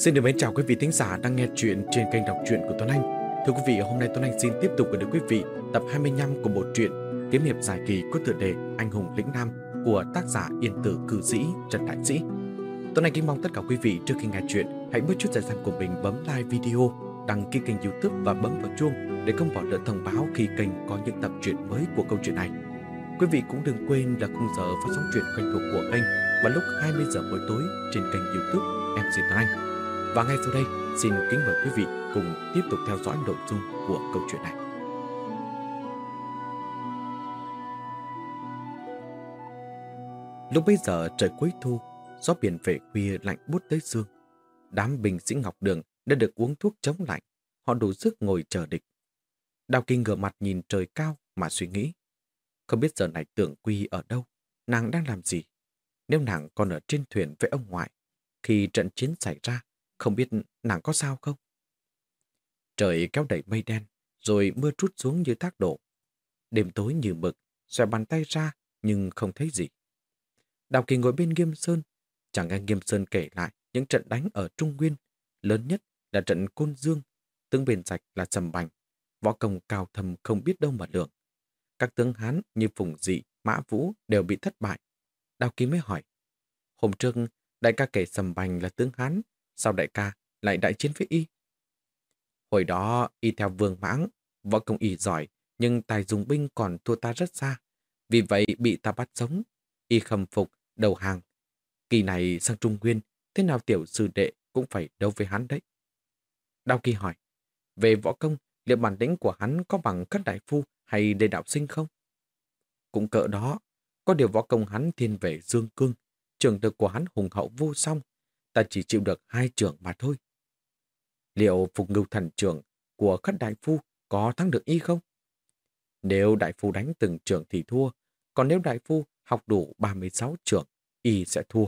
Xin được mến chào quý vị thính giả đang nghe chuyện trên kênh đọc truyện của Tuấn Anh. Thưa quý vị, hôm nay Tuấn Anh xin tiếp tục gửi đến quý vị tập 25 của bộ truyện Kiếm hiệp giải kỳ có tựa đề Anh hùng lĩnh nam của tác giả Yên tử cử sĩ Trần Đại Sĩ. Tuấn Anh kính mong tất cả quý vị trước khi nghe chuyện hãy bớt chút thời gian của mình bấm like video, đăng ký kênh youtube và bấm vào chuông để không bỏ lỡ thông báo khi kênh có những tập truyện mới của câu chuyện này. Quý vị cũng đừng quên là khung giờ phát sóng truyện quen thuộc của kênh vào lúc 20 giờ buổi tối trên kênh youtube MC Tuấn Anh. Và ngay sau đây, xin kính mời quý vị cùng tiếp tục theo dõi nội dung của câu chuyện này. Lúc bấy giờ trời cuối thu, gió biển về khuya lạnh bút tới xương. Đám binh sĩ Ngọc Đường đã được uống thuốc chống lạnh, họ đủ sức ngồi chờ địch. Đào Kinh ngửa mặt nhìn trời cao mà suy nghĩ. Không biết giờ này tưởng quy ở đâu, nàng đang làm gì? Nếu nàng còn ở trên thuyền với ông ngoại, khi trận chiến xảy ra, không biết nàng có sao không? Trời kéo đẩy mây đen, rồi mưa trút xuống như thác đổ. Đêm tối như mực, xòe bàn tay ra nhưng không thấy gì. Đào Kỳ ngồi bên Nghiêm Sơn, chẳng nghe Nghiêm Sơn kể lại những trận đánh ở Trung Nguyên. Lớn nhất là trận Côn Dương, tướng bền sạch là Sầm Bành, võ công cao thầm không biết đâu mà lượng. Các tướng Hán như Phùng Dị, Mã Vũ đều bị thất bại. Đào Kỳ mới hỏi, hôm trước đại ca kể Sầm Bành là tướng Hán, sao đại ca lại đại chiến với y? Hồi đó y theo vương mãng, võ công y giỏi, nhưng tài dùng binh còn thua ta rất xa. Vì vậy bị ta bắt sống, y khâm phục, đầu hàng. Kỳ này sang Trung Nguyên, thế nào tiểu sư đệ cũng phải đấu với hắn đấy. Đao kỳ hỏi, về võ công, liệu bản lĩnh của hắn có bằng các đại phu hay đề đạo sinh không? Cũng cỡ đó, có điều võ công hắn thiên về dương cương, trường lực của hắn hùng hậu vô song, ta chỉ chịu được hai trưởng mà thôi. Liệu phục ngưu thần trưởng của khất đại phu có thắng được y không? Nếu đại phu đánh từng trưởng thì thua, còn nếu đại phu học đủ 36 trưởng, y sẽ thua.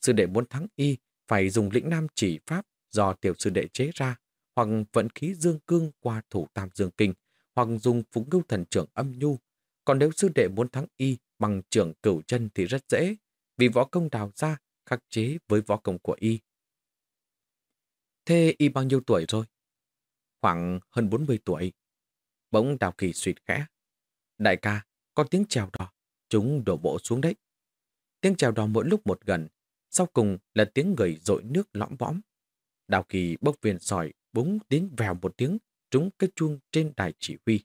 Sư đệ muốn thắng y phải dùng lĩnh nam chỉ pháp do tiểu sư đệ chế ra, hoặc vận khí dương cương qua thủ tam dương kinh, hoặc dùng phục ngưu thần trưởng âm nhu. Còn nếu sư đệ muốn thắng y bằng trưởng cửu chân thì rất dễ, vì võ công đào ra khắc chế với võ công của y. Thế y bao nhiêu tuổi rồi? Khoảng hơn 40 tuổi. Bỗng Đào Kỳ suyệt khẽ. Đại ca, có tiếng chèo đò, chúng đổ bộ xuống đấy. Tiếng chèo đò mỗi lúc một gần, sau cùng là tiếng người dội nước lõm võm. Đào Kỳ bốc viên sỏi, búng đến vèo một tiếng, trúng cái chuông trên đài chỉ huy.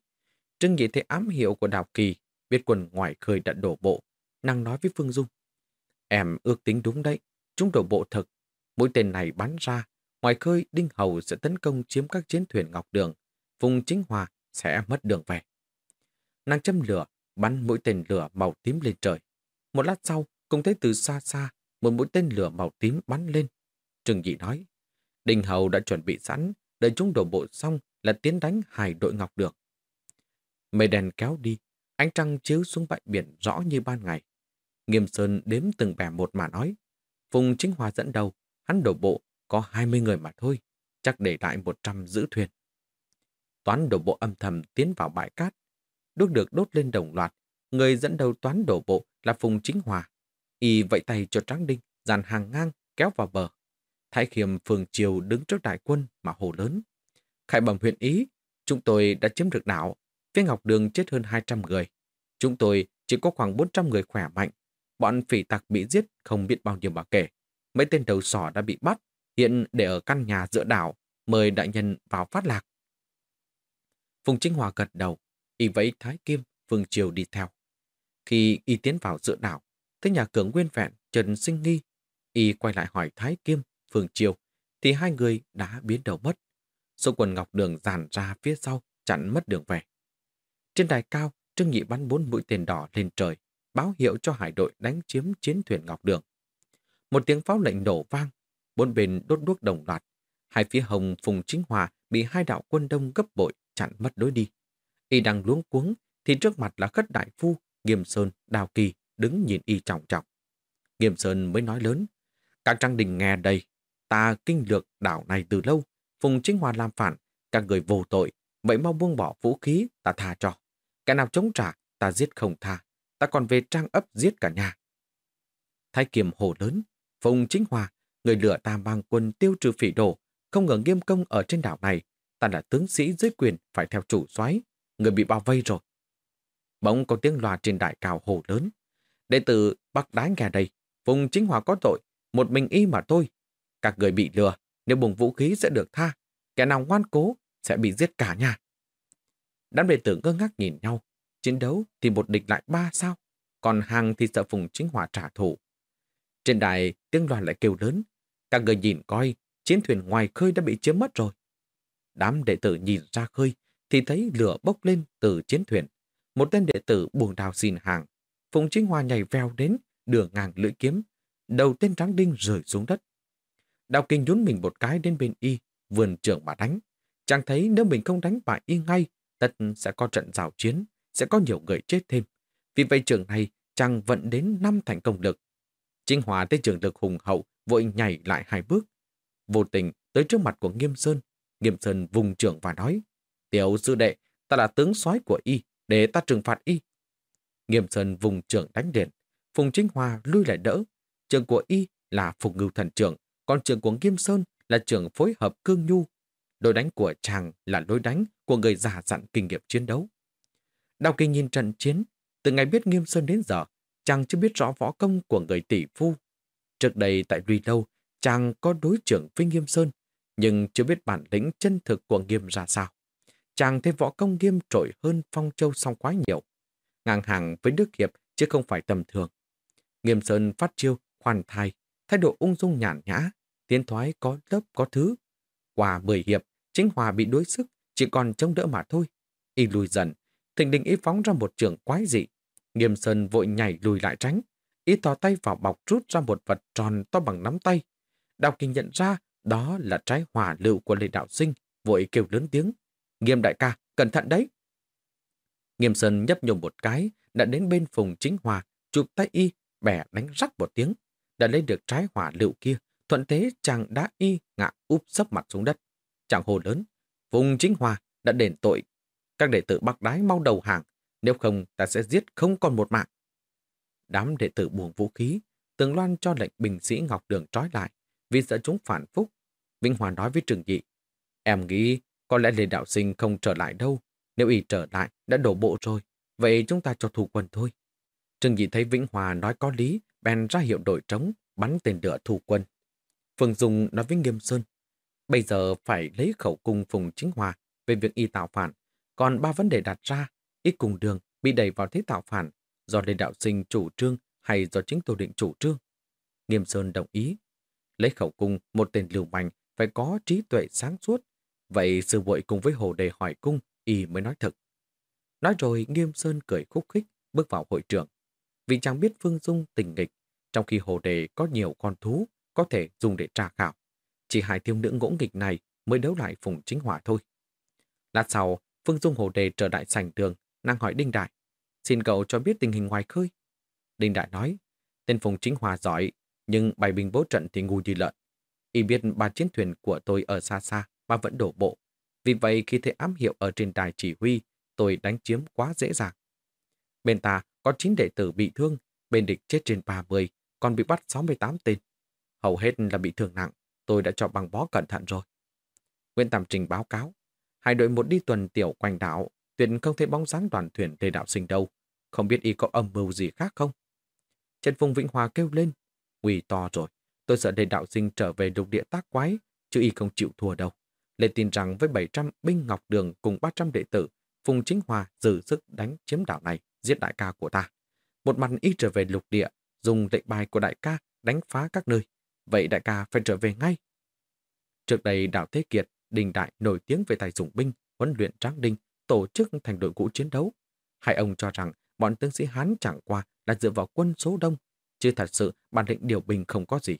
Trưng nhị thấy ám hiệu của Đào Kỳ, biết quần ngoài khơi đã đổ bộ, năng nói với Phương Dung. Em ước tính đúng đấy, chúng đổ bộ thực. Mũi tên này bắn ra, ngoài khơi Đinh Hầu sẽ tấn công chiếm các chiến thuyền Ngọc Đường. Vùng chính hòa sẽ mất đường về. Nàng châm lửa, bắn mũi tên lửa màu tím lên trời. Một lát sau, cùng thấy từ xa xa, một mũi tên lửa màu tím bắn lên. Trừng Dị nói, Đinh Hầu đã chuẩn bị sẵn, đợi chúng đổ bộ xong là tiến đánh hai đội Ngọc Đường. Mây đèn kéo đi, ánh trăng chiếu xuống bãi biển rõ như ban ngày. Nghiêm Sơn đếm từng bẻ một mà nói. Phùng Chính Hòa dẫn đầu, hắn đổ bộ có 20 người mà thôi, chắc để lại 100 giữ thuyền. Toán đổ bộ âm thầm tiến vào bãi cát. Đốt được đốt lên đồng loạt, người dẫn đầu toán đổ bộ là Phùng Chính Hòa. Y vẫy tay cho Tráng Đinh, dàn hàng ngang, kéo vào bờ. Thái khiêm phường triều đứng trước đại quân mà hồ lớn. Khải bẩm huyện ý, chúng tôi đã chiếm được đảo. Phía Ngọc Đường chết hơn 200 người. Chúng tôi chỉ có khoảng 400 người khỏe mạnh, Bọn phỉ tặc bị giết không biết bao nhiêu mà kể. Mấy tên đầu sỏ đã bị bắt, hiện để ở căn nhà giữa đảo, mời đại nhân vào phát lạc. Phùng Chính Hòa gật đầu, y vẫy Thái Kim, Phương Triều đi theo. Khi y tiến vào giữa đảo, thấy nhà cửa nguyên vẹn, Trần Sinh Nghi, y quay lại hỏi Thái Kim, Phương Triều, thì hai người đã biến đầu mất. Số quần ngọc đường dàn ra phía sau, chặn mất đường về. Trên đài cao, Trương Nhị bắn bốn mũi tên đỏ lên trời, báo hiệu cho hải đội đánh chiếm chiến thuyền Ngọc Đường. Một tiếng pháo lệnh nổ vang, bốn bên đốt đuốc đồng loạt. Hai phía hồng Phùng Chính Hòa bị hai đạo quân đông gấp bội chặn mất đối đi. Y đang luống cuống thì trước mặt là khất đại phu, Nghiêm Sơn, Đào Kỳ đứng nhìn y trọng trọng. Nghiêm Sơn mới nói lớn, các trang đình nghe đây, ta kinh lược đảo này từ lâu, Phùng Chính Hòa làm phản, các người vô tội, vậy mau buông bỏ vũ khí, ta tha cho. Cái nào chống trả, ta giết không tha, ta còn về trang ấp giết cả nhà. Thái Kiềm hồ lớn, Phùng Chính Hòa, người lửa ta mang quân tiêu trừ phỉ đồ, không ngờ nghiêm công ở trên đảo này, ta là tướng sĩ dưới quyền phải theo chủ soái người bị bao vây rồi. Bỗng có tiếng loa trên đại cao hồ lớn. Đệ tử Bắc Đái nghe đây, Phùng chính hòa có tội, một mình y mà thôi. Các người bị lừa, nếu bùng vũ khí sẽ được tha, kẻ nào ngoan cố sẽ bị giết cả nhà. Đám đệ tử ngơ ngác nhìn nhau, chiến đấu thì một địch lại ba sao, còn hàng thì sợ Phùng Chính Hòa trả thù. Trên đài tiếng loa lại kêu lớn, các người nhìn coi, chiến thuyền ngoài khơi đã bị chiếm mất rồi. Đám đệ tử nhìn ra khơi thì thấy lửa bốc lên từ chiến thuyền. Một tên đệ tử buồn đào xin hàng. Phùng Chính Hòa nhảy veo đến, đưa ngang lưỡi kiếm. Đầu tên trắng đinh rơi xuống đất. Đào Kinh nhún mình một cái đến bên y, vườn trưởng mà đánh. Chàng thấy nếu mình không đánh bại y ngay, tất sẽ có trận rào chiến, sẽ có nhiều người chết thêm. Vì vậy trường này chàng vận đến năm thành công lực. Chính Hòa tới trường lực hùng hậu, vội nhảy lại hai bước. Vô tình tới trước mặt của Nghiêm Sơn. Nghiêm Sơn vùng trưởng và nói, Tiểu sư đệ, ta là tướng soái của y, để ta trừng phạt y. Nghiêm Sơn vùng trưởng đánh điện. Phùng Chính Hòa lui lại đỡ. Trường của y là Phùng Ngưu Thần trưởng, còn trường của Nghiêm Sơn là trường phối hợp cương nhu. Đối đánh của chàng là đối đánh của người già dặn kinh nghiệm chiến đấu. Đào Kinh nhìn trận chiến, từ ngày biết Nghiêm Sơn đến giờ, chàng chưa biết rõ võ công của người tỷ phu. Trước đây tại Duy Lâu, chàng có đối trưởng với Nghiêm Sơn, nhưng chưa biết bản lĩnh chân thực của Nghiêm ra sao. Chàng thấy võ công Nghiêm trội hơn Phong Châu song quá nhiều. Ngang hàng với Đức Hiệp chứ không phải tầm thường. Nghiêm Sơn phát chiêu, khoan thai, thái độ ung dung nhàn nhã, tiến thoái có lớp có thứ. Qua 10 hiệp, chính hòa bị đối sức, chỉ còn chống đỡ mà thôi. Y lùi dần, thình đình ý phóng ra một trường quái dị. Nghiêm Sơn vội nhảy lùi lại tránh. ý thò tay vào bọc rút ra một vật tròn to bằng nắm tay. Đào Kinh nhận ra đó là trái hỏa lựu của Lê Đạo Sinh, vội kêu lớn tiếng. Nghiêm đại ca, cẩn thận đấy. Nghiêm Sơn nhấp nhổ một cái, đã đến bên Phùng Chính Hòa, chụp tay y, bẻ đánh rắc một tiếng, đã lấy được trái hỏa lựu kia, thuận thế chàng đã y ngã úp sấp mặt xuống đất. Chàng hồ lớn, Phùng Chính Hòa đã đền tội. Các đệ tử Bắc Đái mau đầu hàng, nếu không ta sẽ giết không còn một mạng. Đám đệ tử buông vũ khí, tường loan cho lệnh bình sĩ Ngọc Đường trói lại, vì sợ chúng phản phúc. vĩnh Hòa nói với Trừng Dị, em nghĩ có lẽ Lê Đạo Sinh không trở lại đâu. Nếu y trở lại, đã đổ bộ rồi. Vậy chúng ta cho thủ quân thôi. Trừng Dị thấy Vĩnh Hòa nói có lý, bèn ra hiệu đội trống, bắn tên lửa thủ quân. Phương Dung nói với Nghiêm Sơn, bây giờ phải lấy khẩu cung Phùng Chính Hòa về việc y tạo phản. Còn ba vấn đề đặt ra, ít cùng đường bị đẩy vào thế tạo phản, do Lê Đạo Sinh chủ trương hay do chính Tô Định chủ trương. Nghiêm Sơn đồng ý. Lấy khẩu cung một tên lưu manh phải có trí tuệ sáng suốt, Vậy sư vội cùng với hồ đề hỏi cung, y mới nói thật. Nói rồi Nghiêm Sơn cười khúc khích, bước vào hội trường. Vì chàng biết Phương Dung tình nghịch, trong khi hồ đề có nhiều con thú, có thể dùng để tra khảo. Chỉ hai thiếu nữ ngỗ nghịch này mới đấu lại Phùng Chính Hỏa thôi. Lát sau, Phương Dung hồ đề trở lại sảnh đường, năng hỏi Đinh Đại. Xin cậu cho biết tình hình ngoài khơi. Đinh Đại nói, tên Phùng Chính Hòa giỏi, nhưng bài binh bố trận thì ngu như lợn. Y biết ba chiến thuyền của tôi ở xa xa, mà vẫn đổ bộ. Vì vậy khi thấy ám hiệu ở trên đài chỉ huy, tôi đánh chiếm quá dễ dàng. Bên ta có 9 đệ tử bị thương, bên địch chết trên 30, còn bị bắt 68 tên. Hầu hết là bị thương nặng, tôi đã cho bằng bó cẩn thận rồi. Nguyễn Tam Trình báo cáo, hai đội một đi tuần tiểu quanh đảo, tuyệt không thấy bóng dáng đoàn thuyền Lê Đạo Sinh đâu. Không biết y có âm mưu gì khác không? Trần Phùng Vĩnh Hòa kêu lên, quỳ to rồi, tôi sợ Lê Đạo Sinh trở về lục địa tác quái, chứ y không chịu thua đâu. Lê tin rằng với 700 binh ngọc đường cùng 300 đệ tử, Phùng Chính Hòa giữ sức đánh chiếm đảo này, giết đại ca của ta. Một mặt y trở về lục địa, dùng lệnh bài của đại ca đánh phá các nơi. Vậy đại ca phải trở về ngay. Trước đây đảo Thế Kiệt, đình đại nổi tiếng về tài dụng binh, huấn luyện tráng đinh, tổ chức thành đội ngũ chiến đấu. Hai ông cho rằng bọn tướng sĩ Hán chẳng qua là dựa vào quân số đông, chứ thật sự bản lĩnh điều binh không có gì.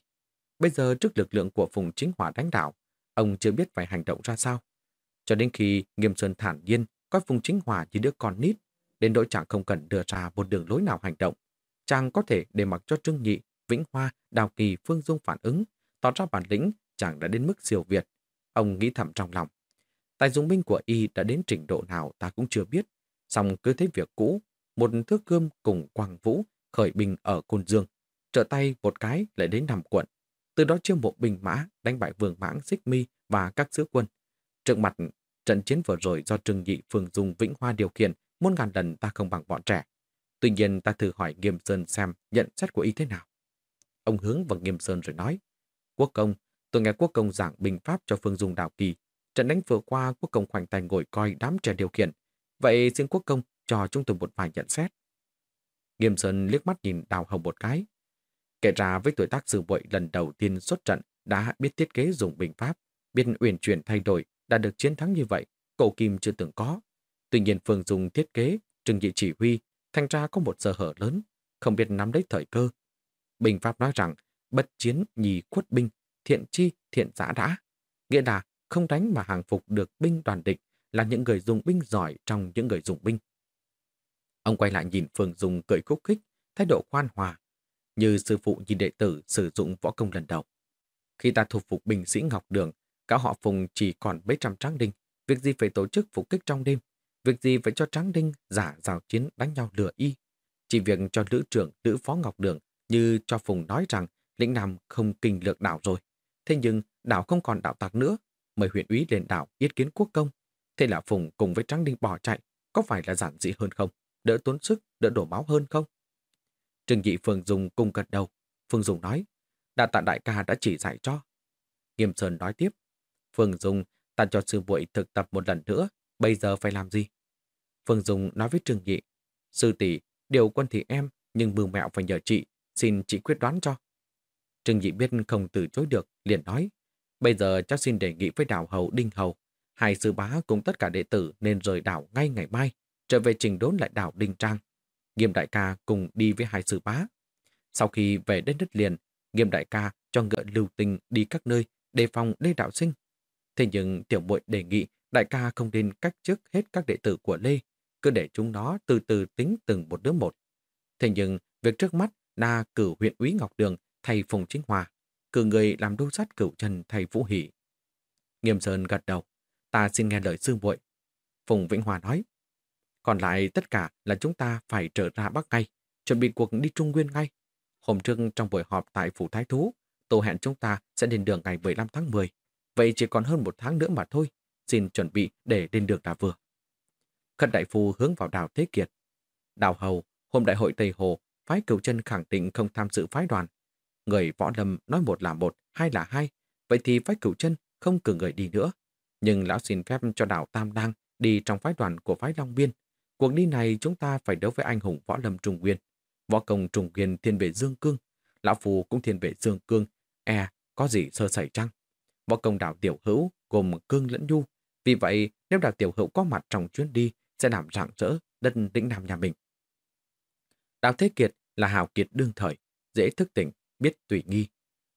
Bây giờ trước lực lượng của Phùng Chính Hòa đánh đảo, Ông chưa biết phải hành động ra sao. Cho đến khi Nghiêm Sơn thản nhiên coi Phùng Chính Hòa như đứa con nít, đến nỗi chàng không cần đưa ra một đường lối nào hành động. Chàng có thể để mặc cho Trương Nhị, Vĩnh Hoa, Đào Kỳ, Phương Dung phản ứng, tỏ ra bản lĩnh chàng đã đến mức siêu việt. Ông nghĩ thầm trong lòng. Tài dùng binh của y đã đến trình độ nào ta cũng chưa biết. Xong cứ thấy việc cũ, một thước gươm cùng Quang Vũ khởi binh ở Côn Dương, trợ tay một cái lại đến nằm quận. từ đó chiêu mộ binh mã, đánh bại vương mãng xích mi và các sứ quân. Trước mặt trận chiến vừa rồi do Trừng Nhị Phương Dung Vĩnh Hoa điều khiển, muôn ngàn lần ta không bằng bọn trẻ. Tuy nhiên ta thử hỏi Nghiêm Sơn xem nhận xét của y thế nào. Ông hướng vào Nghiêm Sơn rồi nói, Quốc công, tôi nghe Quốc công giảng bình pháp cho Phương Dung đạo Kỳ. Trận đánh vừa qua, Quốc công khoanh tay ngồi coi đám trẻ điều khiển. Vậy xin Quốc công cho chúng tôi một vài nhận xét. Nghiêm Sơn liếc mắt nhìn Đào Hồng một cái. Kể ra với tuổi tác sư bội lần đầu tiên xuất trận đã biết thiết kế dùng bình pháp, biết uyển chuyển thay đổi, đã được chiến thắng như vậy, cổ kim chưa từng có. Tuy nhiên Phương Dung thiết kế, trừng dị chỉ huy, thành ra có một sơ hở lớn, không biết nắm lấy thời cơ. Bình Pháp nói rằng, bất chiến nhì khuất binh, thiện chi thiện giã đã. Nghĩa là không đánh mà hàng phục được binh đoàn địch là những người dùng binh giỏi trong những người dùng binh. Ông quay lại nhìn Phương Dung cười khúc khích, thái độ khoan hòa, như sư phụ nhìn đệ tử sử dụng võ công lần đầu. Khi ta thu phục binh sĩ Ngọc Đường, cả họ Phùng chỉ còn mấy trăm tráng đinh, việc gì phải tổ chức phục kích trong đêm, việc gì phải cho tráng đinh giả rào chiến đánh nhau lừa y. Chỉ việc cho nữ trưởng, nữ phó Ngọc Đường như cho Phùng nói rằng lĩnh Nam không kinh lược đảo rồi. Thế nhưng đảo không còn đảo tạc nữa, mời huyện úy lên đảo yết kiến quốc công. Thế là Phùng cùng với Tráng Đinh bỏ chạy, có phải là giản dị hơn không? Đỡ tốn sức, đỡ đổ máu hơn không? Trừng dị Phương Dung cùng gật đầu. Phương Dung nói, đã tạ đại ca đã chỉ dạy cho. Nghiêm Sơn nói tiếp, Phương Dung, ta cho sư muội thực tập một lần nữa, bây giờ phải làm gì? Phương Dung nói với Trừng Nhị, sư tỷ điều quân thì em, nhưng mưu mẹo phải nhờ chị, xin chị quyết đoán cho. Trương Nhị biết không từ chối được, liền nói, bây giờ cháu xin đề nghị với đảo hầu Đinh Hầu, hai sư bá cùng tất cả đệ tử nên rời đảo ngay ngày mai, trở về trình đốn lại đảo Đinh Trang. Nghiêm đại ca cùng đi với hai sư bá. Sau khi về đến đất liền, Nghiêm đại ca cho ngựa lưu tình đi các nơi đề phòng Lê Đạo Sinh. Thế nhưng tiểu muội đề nghị đại ca không nên cách chức hết các đệ tử của Lê, cứ để chúng nó từ từ tính từng một đứa một. Thế nhưng việc trước mắt là cử huyện úy Ngọc Đường thầy Phùng Chính Hòa, cử người làm đô sát cửu trần thầy Vũ Hỷ. Nghiêm Sơn gật đầu, ta xin nghe lời sư muội. Phùng Vĩnh Hòa nói, còn lại tất cả là chúng ta phải trở ra Bắc ngay, chuẩn bị cuộc đi Trung Nguyên ngay. Hôm trước trong buổi họp tại Phủ Thái Thú, tổ hẹn chúng ta sẽ lên đường ngày 15 tháng 10. Vậy chỉ còn hơn một tháng nữa mà thôi. Xin chuẩn bị để lên đường là vừa. Khất đại phu hướng vào đào Thế Kiệt. Đào Hầu, hôm đại hội Tây Hồ, phái cửu chân khẳng định không tham dự phái đoàn. Người võ lâm nói một là một, hai là hai. Vậy thì phái cửu chân không cử người đi nữa. Nhưng lão xin phép cho đảo Tam Đăng đi trong phái đoàn của phái Long Biên. Cuộc đi này chúng ta phải đấu với anh hùng võ lâm Trung Nguyên. Võ công Trung Nguyên thiên về Dương Cương. Lão Phù cũng thiên về Dương Cương. E, có gì sơ sẩy chăng? Võ công đảo Tiểu Hữu gồm Cương lẫn Nhu. Vì vậy, nếu đảo Tiểu Hữu có mặt trong chuyến đi, sẽ làm rạng rỡ đất lĩnh Nam nhà mình. Đào Thế Kiệt là hào kiệt đương thời, dễ thức tỉnh, biết tùy nghi.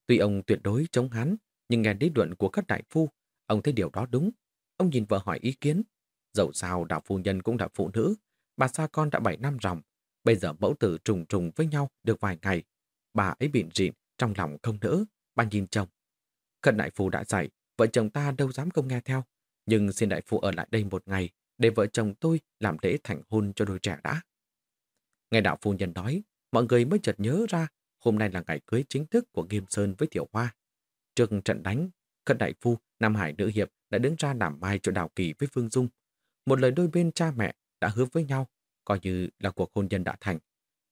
Tuy ông tuyệt đối chống hắn, nhưng nghe lý luận của các đại phu, ông thấy điều đó đúng. Ông nhìn vợ hỏi ý kiến. Dẫu sao đạo phu nhân cũng là phụ nữ, bà xa con đã 7 năm ròng. Bây giờ mẫu tử trùng trùng với nhau được vài ngày. Bà ấy bịn rịn, trong lòng không nỡ, bà nhìn chồng. Khẩn đại phu đã dạy, vợ chồng ta đâu dám không nghe theo. Nhưng xin đại phu ở lại đây một ngày, để vợ chồng tôi làm lễ thành hôn cho đôi trẻ đã. Nghe đạo phu nhân nói, mọi người mới chợt nhớ ra hôm nay là ngày cưới chính thức của Nghiêm Sơn với Thiểu Hoa. Trước trận đánh, Khất Đại Phu, Nam Hải Nữ Hiệp đã đứng ra làm mai cho Đào Kỳ với Phương Dung. Một lời đôi bên cha mẹ đã hứa với nhau, coi như là cuộc hôn nhân đã thành.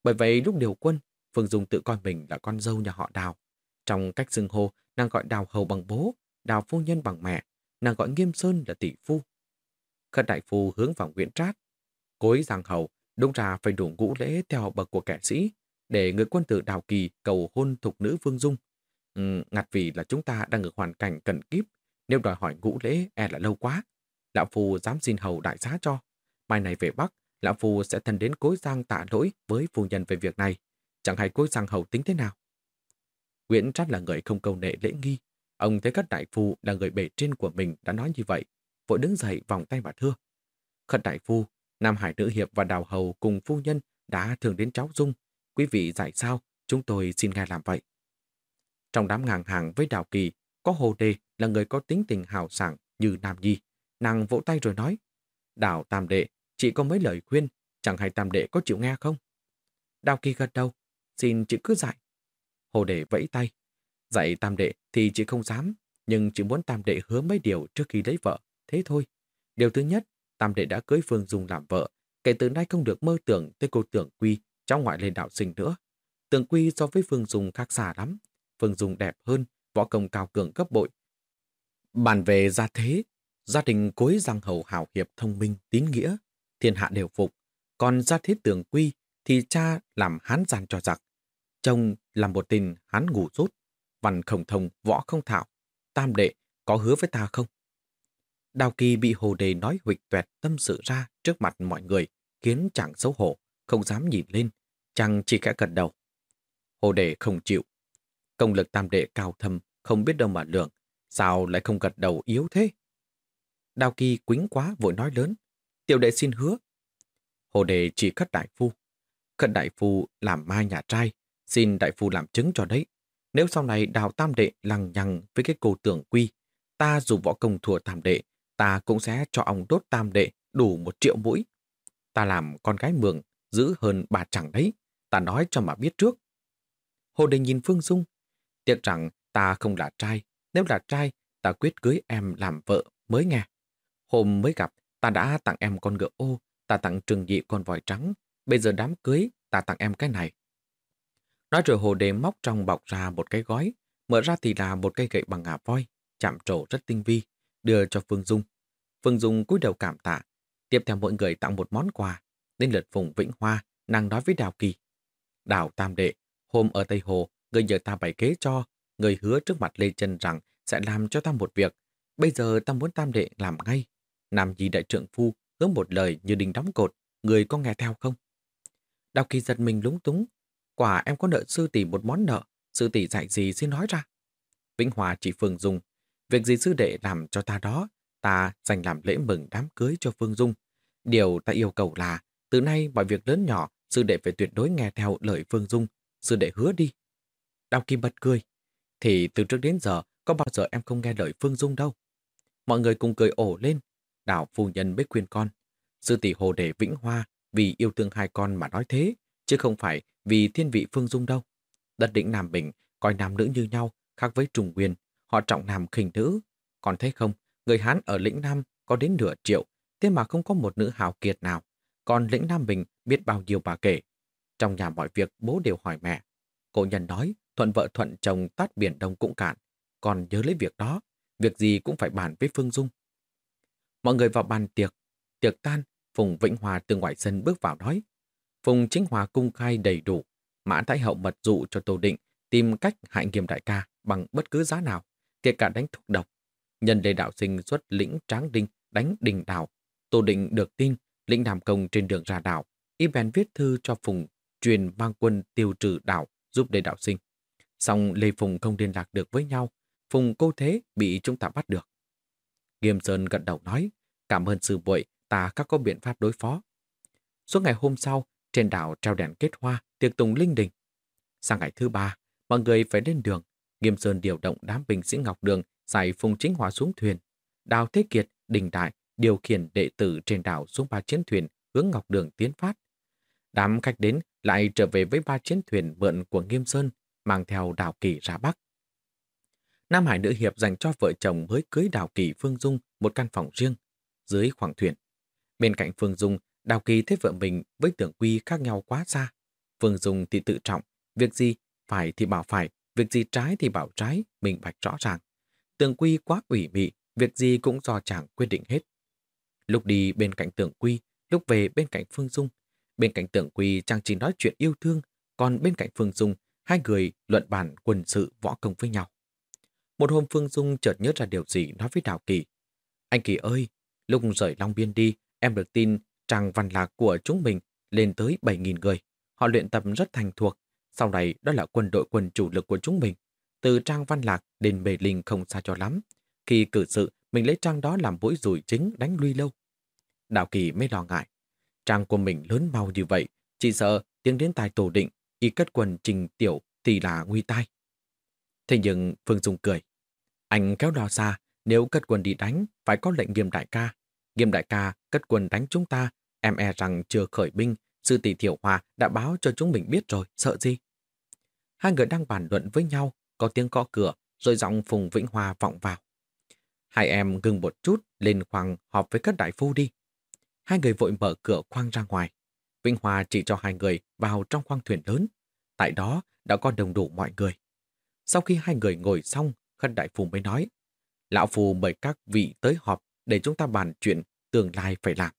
Bởi vậy lúc điều quân, Phương Dung tự coi mình là con dâu nhà họ Đào. Trong cách xưng hô, nàng gọi Đào Hầu bằng bố, Đào Phu Nhân bằng mẹ, nàng gọi Nghiêm Sơn là tỷ phu. Khất Đại Phu hướng vào Nguyễn Trát. Cối Giang Hầu đúng ra phải đủ ngũ lễ theo bậc của kẻ sĩ, để người quân tử Đào Kỳ cầu hôn thục nữ vương Dung. Ừ, ngặt vì là chúng ta đang ở hoàn cảnh cần kíp, nếu đòi hỏi ngũ lễ e là lâu quá. Lão Phu dám xin hầu đại giá cho. Mai này về Bắc, Lão Phu sẽ thân đến cối giang tạ lỗi với phu nhân về việc này. Chẳng hay cối giang hầu tính thế nào. Nguyễn Trát là người không câu nệ lễ nghi. Ông thấy các đại phu là người bề trên của mình đã nói như vậy. Vội đứng dậy vòng tay và thưa. Khất đại phu, Nam Hải Nữ Hiệp và Đào Hầu cùng phu nhân đã thường đến cháu Dung. Quý vị giải sao, chúng tôi xin nghe làm vậy. Trong đám ngàng hàng với Đào Kỳ, có Hồ Đề là người có tính tình hào sảng như Nam Nhi. Nàng vỗ tay rồi nói, Đào Tam Đệ, chị có mấy lời khuyên, chẳng hay Tam Đệ có chịu nghe không? Đào Kỳ gật đầu, xin chị cứ dạy. Hồ Đề vẫy tay, Dạy tam đệ thì chị không dám, nhưng chị muốn tam đệ hứa mấy điều trước khi lấy vợ, thế thôi. Điều thứ nhất, tam đệ đã cưới Phương Dung làm vợ, kể từ nay không được mơ tưởng tới cô tưởng quy cháu ngoại lên đạo sinh nữa. tường quy so với Phương Dung khác xa lắm. Phương Dung đẹp hơn, võ công cao cường gấp bội. Bàn về gia thế, gia đình cối giang hầu hào hiệp thông minh, tín nghĩa, thiên hạ đều phục. Còn gia thế tường quy thì cha làm hán gian cho giặc. Chồng là một tình hán ngủ rút, văn không thông, võ không thạo. Tam đệ, có hứa với ta không? Đào Kỳ bị hồ đề nói huỵch tuẹt tâm sự ra trước mặt mọi người, khiến chẳng xấu hổ, không dám nhìn lên, chàng chỉ khẽ gật đầu. Hồ đệ không chịu. Công lực tam đệ cao thâm, không biết đâu mà lượng, sao lại không gật đầu yếu thế? Đào Kỳ quính quá vội nói lớn, tiểu đệ xin hứa. Hồ đệ chỉ khất đại phu. Khất đại phu làm mai nhà trai, xin đại phu làm chứng cho đấy. Nếu sau này đào tam đệ lằng nhằng với cái cô tưởng quy, ta dù võ công thua tam đệ, ta cũng sẽ cho ông đốt tam đệ đủ một triệu mũi. Ta làm con gái mường, giữ hơn bà chẳng đấy, ta nói cho mà biết trước. Hồ Đình nhìn Phương Dung, tiếc rằng ta không là trai, nếu là trai, ta quyết cưới em làm vợ mới nghe. Hôm mới gặp, ta đã tặng em con ngựa ô, ta tặng trừng dị con vòi trắng, bây giờ đám cưới, ta tặng em cái này. Nói rồi hồ đề móc trong bọc ra một cái gói, mở ra thì là một cây gậy bằng ngà voi, chạm trổ rất tinh vi, đưa cho Phương Dung. Phương Dung cúi đầu cảm tạ, tiếp theo mọi người tặng một món quà. Đến lượt vùng Vĩnh Hoa, nàng nói với Đào Kỳ. Đào Tam Đệ, hôm ở Tây Hồ, người nhờ ta bày kế cho, người hứa trước mặt Lê Trân rằng sẽ làm cho ta một việc. Bây giờ ta muốn Tam Đệ làm ngay. Nam gì đại trượng phu hứa một lời như đình đóng cột, người có nghe theo không? Đào Kỳ giật mình lúng túng. Quả em có nợ sư tỷ một món nợ, sư tỷ dạy gì xin nói ra. Vĩnh Hòa chỉ Phương Dung Việc gì sư đệ làm cho ta đó, ta dành làm lễ mừng đám cưới cho Phương Dung. Điều ta yêu cầu là, từ nay mọi việc lớn nhỏ, sư đệ phải tuyệt đối nghe theo lời Phương Dung, sư đệ hứa đi. Đào Kim bật cười, thì từ trước đến giờ có bao giờ em không nghe lời Phương Dung đâu. Mọi người cùng cười ổ lên, đào phu nhân bếch khuyên con. Sư tỷ hồ đệ Vĩnh Hoa vì yêu thương hai con mà nói thế, chứ không phải vì thiên vị Phương Dung đâu. Đất định Nam Bình coi nam nữ như nhau, khác với Trung Nguyên, Họ trọng nam khinh nữ. Còn thấy không, người Hán ở lĩnh Nam có đến nửa triệu, thế mà không có một nữ hào kiệt nào. Còn lĩnh Nam bình biết bao nhiêu bà kể. Trong nhà mọi việc bố đều hỏi mẹ. Cô nhân nói, thuận vợ thuận chồng tát biển đông cũng cạn. Còn nhớ lấy việc đó, việc gì cũng phải bàn với Phương Dung. Mọi người vào bàn tiệc. Tiệc tan, Phùng Vĩnh Hòa từ ngoài sân bước vào nói. Phùng Chính Hòa cung khai đầy đủ. Mã Thái Hậu mật dụ cho Tô Định tìm cách hại nghiêm đại ca bằng bất cứ giá nào kể cả đánh thuốc độc. Nhân lê đạo sinh xuất lĩnh tráng đinh đánh đình đảo. Tô Định được tin, lĩnh nam công trên đường ra đảo. Y bèn viết thư cho Phùng truyền mang quân tiêu trừ đảo giúp lê đạo sinh. Xong Lê Phùng không liên lạc được với nhau. Phùng cô thế bị chúng ta bắt được. Nghiêm Sơn gật đầu nói, cảm ơn sư bội, ta các có biện pháp đối phó. Suốt ngày hôm sau, trên đảo treo đèn kết hoa, tiệc tùng linh đình. Sang ngày thứ ba, mọi người phải lên đường, Nghiêm Sơn điều động đám binh sĩ Ngọc Đường giải Phùng Chính Hòa xuống thuyền. Đào Thế Kiệt, Đình Đại điều khiển đệ tử trên đảo xuống ba chiến thuyền hướng Ngọc Đường tiến phát. Đám khách đến lại trở về với ba chiến thuyền mượn của Nghiêm Sơn mang theo Đào Kỳ ra Bắc. Nam Hải Nữ Hiệp dành cho vợ chồng mới cưới Đào Kỳ Phương Dung một căn phòng riêng dưới khoảng thuyền. Bên cạnh Phương Dung, Đào Kỳ thấy vợ mình với tưởng quy khác nhau quá xa. Phương Dung thì tự trọng, việc gì phải thì bảo phải, Việc gì trái thì bảo trái, mình bạch rõ ràng. Tường Quy quá ủy mị, việc gì cũng do chàng quyết định hết. Lúc đi bên cạnh tượng Quy, lúc về bên cạnh Phương Dung. Bên cạnh tượng Quy chàng chỉ nói chuyện yêu thương, còn bên cạnh Phương Dung, hai người luận bàn quân sự võ công với nhau. Một hôm Phương Dung chợt nhớ ra điều gì nói với Đào Kỳ. Anh Kỳ ơi, lúc rời Long Biên đi, em được tin trang văn lạc của chúng mình lên tới 7.000 người. Họ luyện tập rất thành thuộc, sau này đó là quân đội quân chủ lực của chúng mình. Từ Trang Văn Lạc đến Bề Linh không xa cho lắm. Khi cử sự, mình lấy Trang đó làm mũi rủi chính đánh lui lâu. Đạo Kỳ mới lo ngại. Trang của mình lớn mau như vậy, chỉ sợ tiếng đến tai tổ định, y cất quần trình tiểu thì là nguy tai. Thế nhưng Phương Dung cười. Anh kéo đò xa, nếu cất quân đi đánh, phải có lệnh nghiêm đại ca. Nghiêm đại ca cất quân đánh chúng ta, em e rằng chưa khởi binh, sư tỷ Thiểu Hòa đã báo cho chúng mình biết rồi, sợ gì? Hai người đang bàn luận với nhau, có tiếng gõ cửa, rồi giọng Phùng Vĩnh Hòa vọng vào. Hai em ngừng một chút, lên khoang họp với các đại phu đi. Hai người vội mở cửa khoang ra ngoài. Vĩnh Hòa chỉ cho hai người vào trong khoang thuyền lớn. Tại đó đã có đồng đủ mọi người. Sau khi hai người ngồi xong, Khân Đại Phu mới nói, Lão Phu mời các vị tới họp để chúng ta bàn chuyện tương lai phải làm.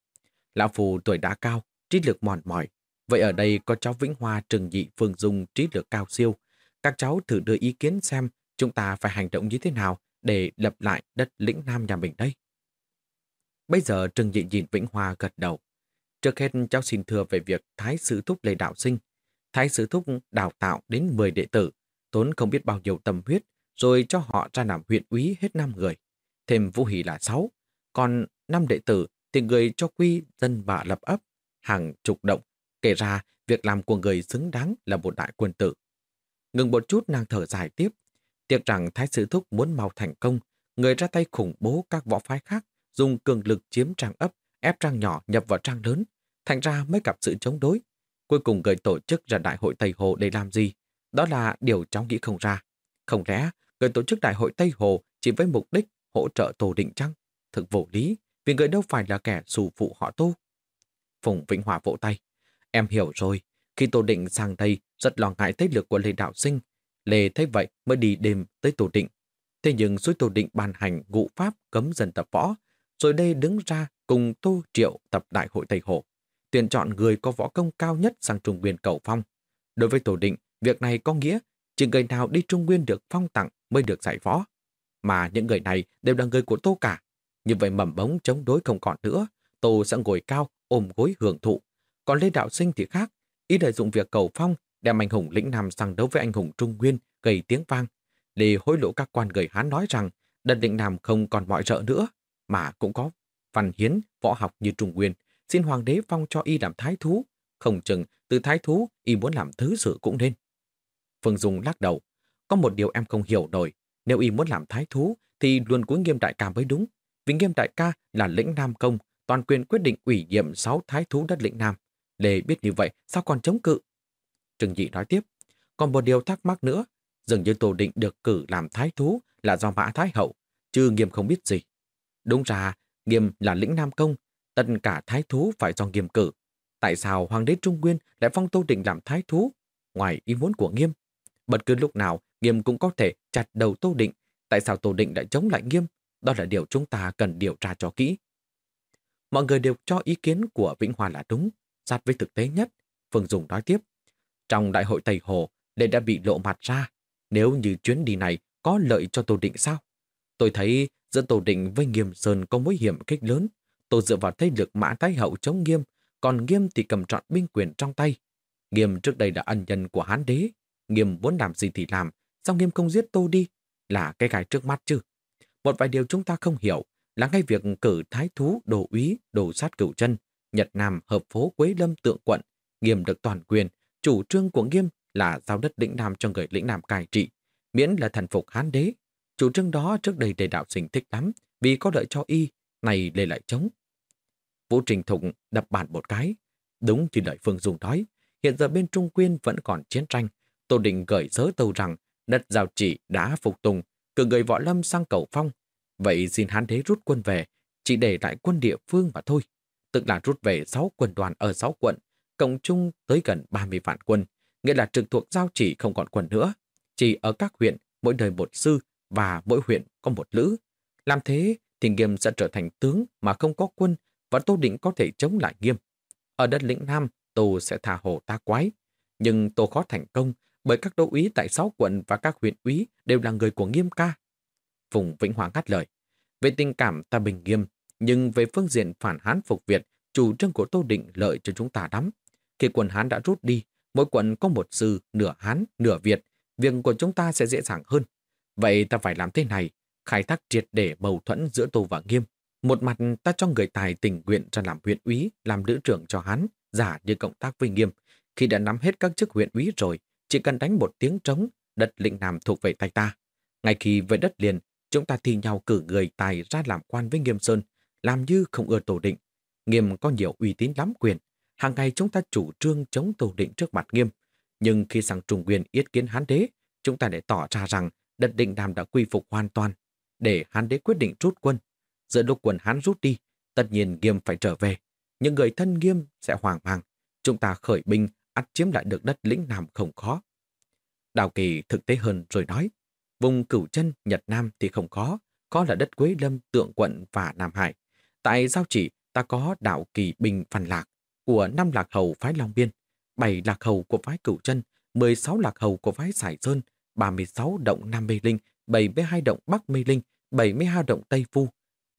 Lão Phu tuổi đã cao, trí lực mòn mỏi. Vậy ở đây có cháu Vĩnh Hoa Trừng Nhị Phương Dung trí lực cao siêu. Các cháu thử đưa ý kiến xem chúng ta phải hành động như thế nào để lập lại đất lĩnh Nam nhà mình đây. Bây giờ Trương Nhị nhìn Vĩnh Hoa gật đầu. Trước hết cháu xin thưa về việc Thái Sứ Thúc Lê Đạo Sinh. Thái Sứ Thúc đào tạo đến 10 đệ tử, tốn không biết bao nhiêu tâm huyết, rồi cho họ ra làm huyện úy hết 5 người. Thêm Vũ Hỷ là 6, còn 5 đệ tử thì người cho quy dân và lập ấp, hàng chục động. Kể ra, việc làm của người xứng đáng là một đại quân tử. Ngừng một chút nàng thở dài tiếp. Tiếc rằng Thái Sư Thúc muốn mau thành công, người ra tay khủng bố các võ phái khác, dùng cường lực chiếm trang ấp, ép trang nhỏ nhập vào trang lớn, thành ra mới gặp sự chống đối. Cuối cùng người tổ chức ra đại hội Tây Hồ để làm gì? Đó là điều cháu nghĩ không ra. Không lẽ người tổ chức đại hội Tây Hồ chỉ với mục đích hỗ trợ Tô Định Trăng? Thực vô lý, vì người đâu phải là kẻ xù phụ họ Tô. Phùng Vĩnh Hòa vỗ tay. Em hiểu rồi, khi Tô Định sang đây rất lo ngại thế lực của Lê Đạo Sinh. Lê thấy vậy mới đi đêm tới tổ Định. Thế nhưng suối tổ Định ban hành ngụ pháp cấm dân tập võ, rồi đây đứng ra cùng Tô Triệu tập đại hội Tây Hồ, tuyển chọn người có võ công cao nhất sang Trung Nguyên cầu phong. Đối với tổ Định, việc này có nghĩa chỉ người nào đi Trung Nguyên được phong tặng mới được giải võ. Mà những người này đều là người của Tô cả. Như vậy mầm bóng chống đối không còn nữa, Tô sẽ ngồi cao, ôm gối hưởng thụ. Còn Lê Đạo Sinh thì khác, ý lợi dụng việc cầu phong, đem anh hùng lĩnh Nam sang đấu với anh hùng Trung Nguyên, gây tiếng vang. Để hối lộ các quan người Hán nói rằng đất lĩnh Nam không còn mọi trợ nữa, mà cũng có văn hiến, võ học như Trung Nguyên, xin hoàng đế phong cho y làm thái thú. Không chừng từ thái thú y muốn làm thứ sử cũng nên. Phương Dung lắc đầu. Có một điều em không hiểu nổi. Nếu y muốn làm thái thú thì luôn cuối nghiêm đại ca mới đúng. Vì nghiêm đại ca là lĩnh Nam Công, toàn quyền quyết định ủy nhiệm sáu thái thú đất lĩnh Nam. Lê biết như vậy, sao còn chống cự? Trừng Dị nói tiếp, còn một điều thắc mắc nữa, dường như Tô Định được cử làm thái thú là do Mã Thái Hậu, chứ Nghiêm không biết gì. Đúng ra, Nghiêm là lĩnh Nam Công, tất cả thái thú phải do Nghiêm cử. Tại sao Hoàng đế Trung Nguyên lại phong Tô Định làm thái thú? Ngoài ý muốn của Nghiêm, bất cứ lúc nào Nghiêm cũng có thể chặt đầu Tô Định. Tại sao Tô Định lại chống lại Nghiêm? Đó là điều chúng ta cần điều tra cho kỹ. Mọi người đều cho ý kiến của Vĩnh Hòa là đúng, sát với thực tế nhất. Phương Dung nói tiếp. Trong đại hội Tây Hồ, Lê đã bị lộ mặt ra. Nếu như chuyến đi này có lợi cho Tô Định sao? Tôi thấy giữa Tô Định với Nghiêm Sơn có mối hiểm kích lớn. Tôi dựa vào thế lực mã thái hậu chống Nghiêm, còn Nghiêm thì cầm trọn binh quyền trong tay. Nghiêm trước đây đã ân nhân của Hán đế. Nghiêm muốn làm gì thì làm, sao Nghiêm không giết Tô đi? Là cái gai trước mắt chứ. Một vài điều chúng ta không hiểu là ngay việc cử thái thú, đồ úy, đồ sát cửu chân, Nhật Nam hợp phố Quế Lâm tượng quận, Nghiêm được toàn quyền, chủ trương của Nghiêm là giao đất lĩnh Nam cho người lĩnh Nam cai trị, miễn là thần phục Hán đế. Chủ trương đó trước đây đề đạo sinh thích lắm, vì có lợi cho y, này lê lại chống. Vũ Trình Thụng đập bàn một cái. Đúng như lời Phương Dung nói, hiện giờ bên Trung Quyên vẫn còn chiến tranh. Tô Định gửi sớ tâu rằng đất giao chỉ đã phục tùng, cử người võ lâm sang cầu phong. Vậy xin hán đế rút quân về, chỉ để lại quân địa phương mà thôi. Tức là rút về 6 quân đoàn ở 6 quận, cộng chung tới gần 30 vạn quân, nghĩa là trực thuộc giao chỉ không còn quân nữa. Chỉ ở các huyện, mỗi đời một sư và mỗi huyện có một lữ. Làm thế thì Nghiêm sẽ trở thành tướng mà không có quân và Tô Định có thể chống lại Nghiêm. Ở đất lĩnh Nam, Tô sẽ tha hồ ta quái. Nhưng Tô khó thành công bởi các đô úy tại sáu quận và các huyện úy đều là người của Nghiêm ca. Phùng Vĩnh Hoàng ngắt lời. Về tình cảm ta bình nghiêm, nhưng về phương diện phản hán phục Việt, chủ trương của Tô Định lợi cho chúng ta lắm. Khi quần Hán đã rút đi, mỗi quận có một sư nửa Hán, nửa Việt, việc của chúng ta sẽ dễ dàng hơn. Vậy ta phải làm thế này, khai thác triệt để mâu thuẫn giữa Tô và Nghiêm. Một mặt ta cho người tài tình nguyện ra làm huyện úy, làm nữ trưởng cho Hán, giả như cộng tác với Nghiêm. Khi đã nắm hết các chức huyện úy rồi, chỉ cần đánh một tiếng trống, đất lĩnh Nam thuộc về tay ta. Ngay khi về đất liền, chúng ta thi nhau cử người tài ra làm quan với Nghiêm Sơn, làm như không ưa tổ định. Nghiêm có nhiều uy tín lắm quyền. Hàng ngày chúng ta chủ trương chống tổ định trước mặt Nghiêm. Nhưng khi sang Trung Nguyên yết kiến Hán Đế, chúng ta để tỏ ra rằng đất định đàm đã quy phục hoàn toàn, để Hán đế quyết định rút quân. Giữa lúc quân Hán rút đi, tất nhiên Nghiêm phải trở về. Nhưng người thân Nghiêm sẽ hoang mang. Chúng ta khởi binh, ắt chiếm lại được đất lĩnh Nam không khó. Đào Kỳ thực tế hơn rồi nói, vùng cửu chân Nhật Nam thì không khó, có là đất Quế Lâm, Tượng Quận và Nam Hải. Tại Giao Chỉ ta có đạo Kỳ Bình Phan Lạc của năm lạc hầu phái Long Biên, bảy lạc hầu của phái Cửu Chân, 16 lạc hầu của phái Sải Sơn, 36 động Nam Mê Linh, 72 động Bắc Mê Linh, 72 động Tây Phu.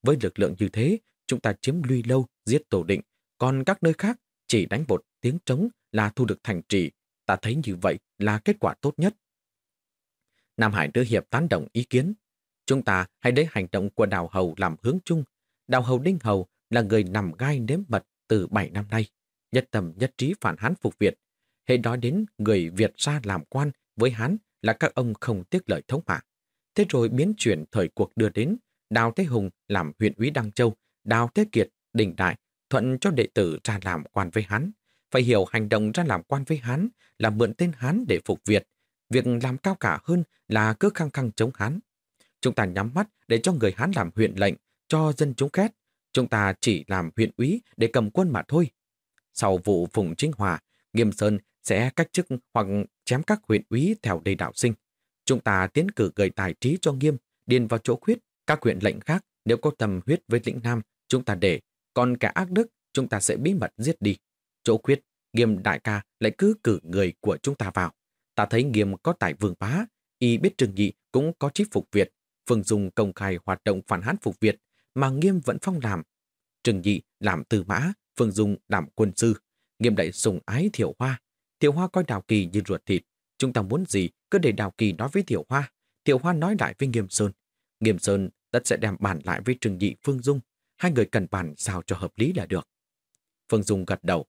Với lực lượng như thế, chúng ta chiếm Luy Lâu, giết Tổ Định, còn các nơi khác chỉ đánh một tiếng trống là thu được thành trì. Ta thấy như vậy là kết quả tốt nhất. Nam Hải đưa hiệp tán động ý kiến. Chúng ta hãy lấy hành động của Đào Hầu làm hướng chung. Đào Hầu Đinh Hầu là người nằm gai nếm mật từ 7 năm nay, nhất tâm nhất trí phản Hán phục Việt. Hệ nói đến người Việt ra làm quan với Hán là các ông không tiếc lời thống hạ. Thế rồi biến chuyển thời cuộc đưa đến, Đào Thế Hùng làm huyện úy Đăng Châu, Đào Thế Kiệt, Đình Đại, thuận cho đệ tử ra làm quan với Hán. Phải hiểu hành động ra làm quan với Hán là mượn tên Hán để phục Việt. Việc làm cao cả hơn là cứ khăng khăng chống Hán. Chúng ta nhắm mắt để cho người Hán làm huyện lệnh, cho dân chúng ghét. Chúng ta chỉ làm huyện úy để cầm quân mà thôi. Sau vụ Phùng Chính Hòa, Nghiêm Sơn sẽ cách chức hoặc chém các huyện úy theo đầy đạo sinh. Chúng ta tiến cử người tài trí cho Nghiêm, điền vào chỗ khuyết. Các huyện lệnh khác nếu có tầm huyết với lĩnh Nam, chúng ta để, còn cả ác đức, chúng ta sẽ bí mật giết đi. Chỗ khuyết, Nghiêm đại ca lại cứ cử người của chúng ta vào. Ta thấy Nghiêm có tài vương bá, y biết Trừng nghị cũng có chí phục Việt, Phương Dung công khai hoạt động phản hán phục Việt, mà Nghiêm vẫn phong làm. Trừng Nhị làm tư mã, Phương Dung làm quân sư. Nghiêm đại sùng ái Thiểu Hoa. Thiểu Hoa coi Đào Kỳ như ruột thịt. Chúng ta muốn gì, cứ để Đào Kỳ nói với Thiểu Hoa. Thiểu Hoa nói lại với Nghiêm Sơn. Nghiêm Sơn tất sẽ đem bàn lại với Trừng Nhị Phương Dung. Hai người cần bàn sao cho hợp lý là được. Phương Dung gật đầu.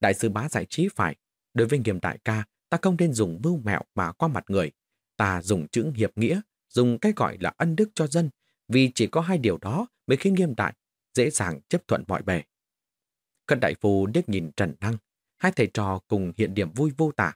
Đại sư bá giải trí phải. Đối với Nghiêm đại ca, ta không nên dùng mưu mẹo mà qua mặt người. Ta dùng chữ hiệp nghĩa, dùng cái gọi là ân đức cho dân, vì chỉ có hai điều đó mới khiến nghiêm đại, dễ dàng chấp thuận mọi bề. Cận đại phu liếc nhìn Trần Năng, hai thầy trò cùng hiện điểm vui vô tả.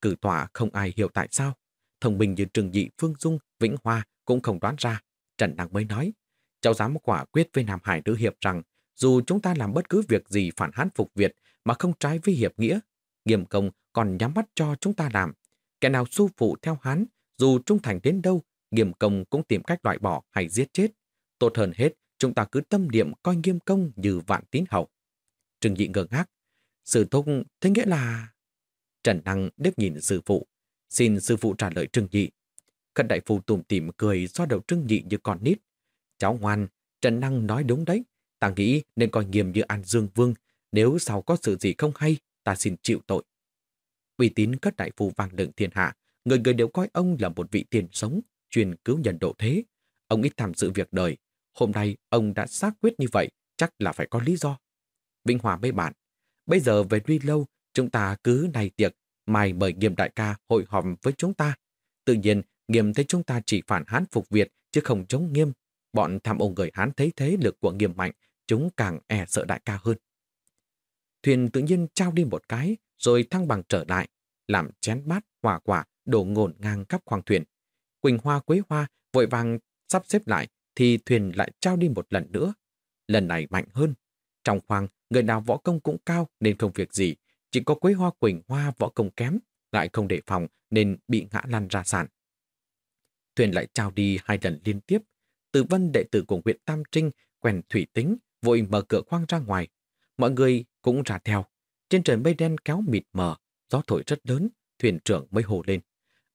Cử tỏa không ai hiểu tại sao. Thông minh như Trừng Dị, Phương Dung, Vĩnh Hoa cũng không đoán ra. Trần Năng mới nói, cháu dám quả quyết với Nam Hải Nữ Hiệp rằng dù chúng ta làm bất cứ việc gì phản hán phục Việt mà không trái với hiệp nghĩa, nghiêm công còn nhắm mắt cho chúng ta làm. Kẻ nào su phụ theo Hán, dù trung thành đến đâu, nghiêm công cũng tìm cách loại bỏ hay giết chết. Tốt hơn hết, chúng ta cứ tâm niệm coi nghiêm công như vạn tín hậu. Trừng dị ngơ ngác. Sư thúc, thế nghĩa là... Trần Năng đếp nhìn sư phụ. Xin sư phụ trả lời Trừng dị Cận đại phu tùm tìm cười xoa đầu Trừng dị như con nít. Cháu ngoan, Trần Năng nói đúng đấy. Ta nghĩ nên coi nghiêm như An Dương Vương. Nếu sau có sự gì không hay, ta xin chịu tội. Uy tín cất đại phu vang lượng thiên hạ, người người đều coi ông là một vị tiền sống, chuyên cứu nhân độ thế. Ông ít tham dự việc đời. Hôm nay ông đã xác quyết như vậy, chắc là phải có lý do. Vĩnh Hòa với bạn, bây giờ về Duy Lâu, chúng ta cứ này tiệc, mai mời nghiêm đại ca hội họp với chúng ta. Tự nhiên, nghiêm thấy chúng ta chỉ phản hán phục Việt, chứ không chống nghiêm. Bọn tham ông người Hán thấy thế lực của nghiêm mạnh, chúng càng e sợ đại ca hơn. Thuyền tự nhiên trao đi một cái, rồi thăng bằng trở lại, làm chén bát, hòa quả, đổ ngổn ngang khắp khoang thuyền. Quỳnh Hoa Quế Hoa vội vàng sắp xếp lại, thì thuyền lại trao đi một lần nữa. Lần này mạnh hơn. Trong khoang, người nào võ công cũng cao nên không việc gì. Chỉ có Quế Hoa Quỳnh Hoa võ công kém, lại không đề phòng nên bị ngã lăn ra sàn. Thuyền lại trao đi hai lần liên tiếp. Từ vân đệ tử của huyện Tam Trinh quen thủy tính, vội mở cửa khoang ra ngoài. Mọi người cũng ra theo. Trên trời mây đen kéo mịt mờ, gió thổi rất lớn, thuyền trưởng mới hồ lên.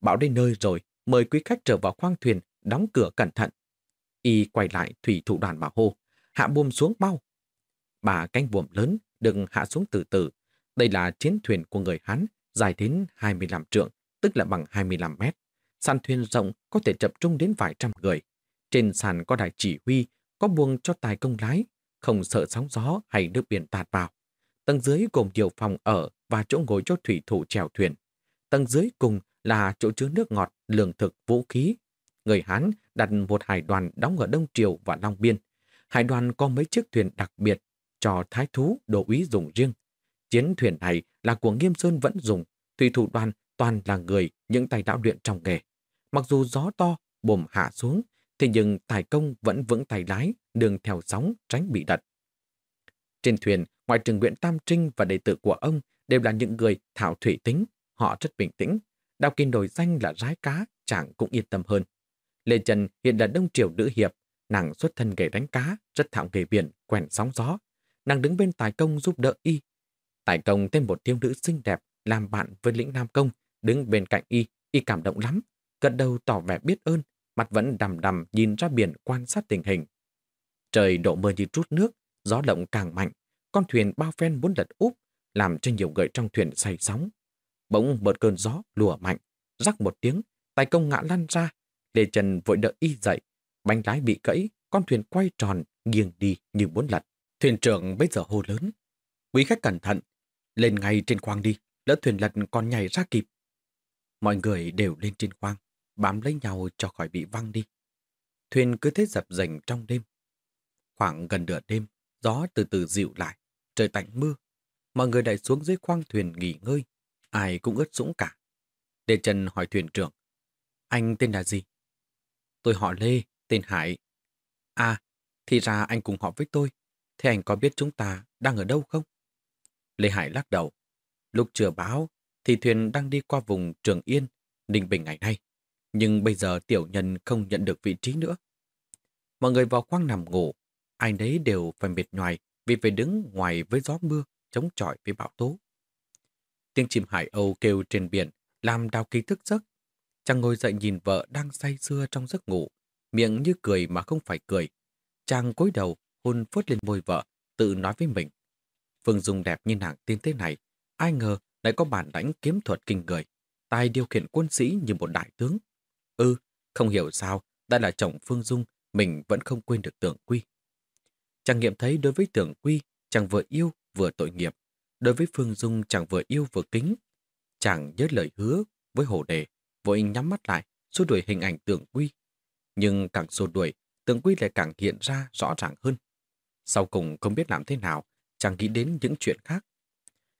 Bảo đến nơi rồi, mời quý khách trở vào khoang thuyền, đóng cửa cẩn thận. Y quay lại thủy thủ đoàn bảo hô, hạ buồm xuống mau. Bà cánh buồm lớn đừng hạ xuống từ từ. Đây là chiến thuyền của người Hán, dài đến 25 trượng, tức là bằng 25 mét. Sàn thuyền rộng có thể tập trung đến vài trăm người. Trên sàn có đài chỉ huy, có buồng cho tài công lái, không sợ sóng gió hay nước biển tạt vào. Tầng dưới gồm nhiều phòng ở và chỗ ngồi cho thủy thủ chèo thuyền. Tầng dưới cùng là chỗ chứa nước ngọt, lương thực, vũ khí. Người Hán đặt một hải đoàn đóng ở Đông Triều và Long Biên. Hải đoàn có mấy chiếc thuyền đặc biệt cho thái thú đồ úy dùng riêng. Chiến thuyền này là của Nghiêm Sơn vẫn dùng, thủy thủ đoàn toàn là người những tay đạo luyện trong nghề. Mặc dù gió to, bùm hạ xuống, thì nhưng tài công vẫn vững tay lái, đường theo sóng, tránh bị đật. Trên thuyền, ngoại trừ Nguyễn Tam Trinh và đệ tử của ông đều là những người thảo thủy tính, họ rất bình tĩnh. Đào kinh đổi danh là rái cá, chẳng cũng yên tâm hơn. Lê Trần hiện là đông triều nữ hiệp, nàng xuất thân nghề đánh cá, rất thạo nghề biển, quen sóng gió. Nàng đứng bên tài công giúp đỡ y. Tài công thêm một thiếu nữ xinh đẹp, làm bạn với lĩnh Nam Công, đứng bên cạnh y, y cảm động lắm, gật đầu tỏ vẻ biết ơn, mặt vẫn đầm đầm nhìn ra biển quan sát tình hình. Trời đổ mưa như trút nước, gió động càng mạnh, con thuyền bao phen muốn lật úp, làm cho nhiều người trong thuyền say sóng. Bỗng một cơn gió lùa mạnh, rắc một tiếng, tài công ngã lăn ra, Lê Trần vội đỡ y dậy, bánh lái bị cẫy, con thuyền quay tròn, nghiêng đi như muốn lật. Thuyền trưởng bây giờ hô lớn. Quý khách cẩn thận, lên ngay trên khoang đi, lỡ thuyền lật còn nhảy ra kịp. Mọi người đều lên trên khoang, bám lấy nhau cho khỏi bị văng đi. Thuyền cứ thế dập dành trong đêm. Khoảng gần nửa đêm, gió từ từ dịu lại, trời tạnh mưa. Mọi người lại xuống dưới khoang thuyền nghỉ ngơi, ai cũng ướt sũng cả. Đề Trần hỏi thuyền trưởng, anh tên là gì? Tôi họ Lê, tên Hải. À, thì ra anh cùng họ với tôi. Thế anh có biết chúng ta đang ở đâu không? Lê Hải lắc đầu. Lúc chưa báo, thì thuyền đang đi qua vùng Trường Yên, Ninh Bình ngày nay. Nhưng bây giờ tiểu nhân không nhận được vị trí nữa. Mọi người vào khoang nằm ngủ, ai nấy đều phải mệt nhoài vì phải đứng ngoài với gió mưa, chống chọi với bão tố. Tiếng chim hải âu kêu trên biển, làm đào kỳ thức giấc. Chàng ngồi dậy nhìn vợ đang say sưa trong giấc ngủ, miệng như cười mà không phải cười. Chàng cúi đầu, hôn phớt lên môi vợ, tự nói với mình. Phương Dung đẹp như nàng tiên thế này, ai ngờ lại có bản lãnh kiếm thuật kinh người, tài điều khiển quân sĩ như một đại tướng. Ừ, không hiểu sao, đã là chồng Phương Dung, mình vẫn không quên được tưởng quy. Chàng nghiệm thấy đối với tưởng quy, chàng vừa yêu vừa tội nghiệp. Đối với Phương Dung chàng vừa yêu vừa kính. Chàng nhớ lời hứa với hồ đề, vội nhắm mắt lại, xua đuổi hình ảnh tưởng quy. Nhưng càng xua đuổi, tưởng quy lại càng hiện ra rõ ràng hơn. Sau cùng không biết làm thế nào, chàng nghĩ đến những chuyện khác.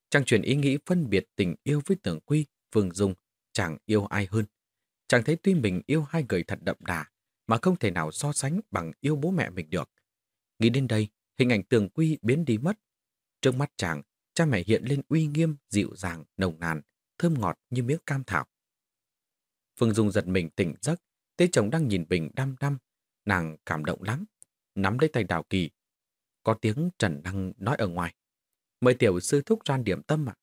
Chàng chuyển ý nghĩ phân biệt tình yêu với tưởng quy, Phương Dung, chàng yêu ai hơn. Chàng thấy tuy mình yêu hai người thật đậm đà, mà không thể nào so sánh bằng yêu bố mẹ mình được. Nghĩ đến đây, hình ảnh tường quy biến đi mất. Trước mắt chàng, cha mẹ hiện lên uy nghiêm, dịu dàng, nồng nàn, thơm ngọt như miếng cam thảo. Phương Dung giật mình tỉnh giấc, thấy chồng đang nhìn mình đăm đăm. Nàng cảm động lắm, nắm lấy tay Đào Kỳ. Có tiếng Trần Đăng nói ở ngoài. Mời tiểu sư thúc ra điểm tâm ạ.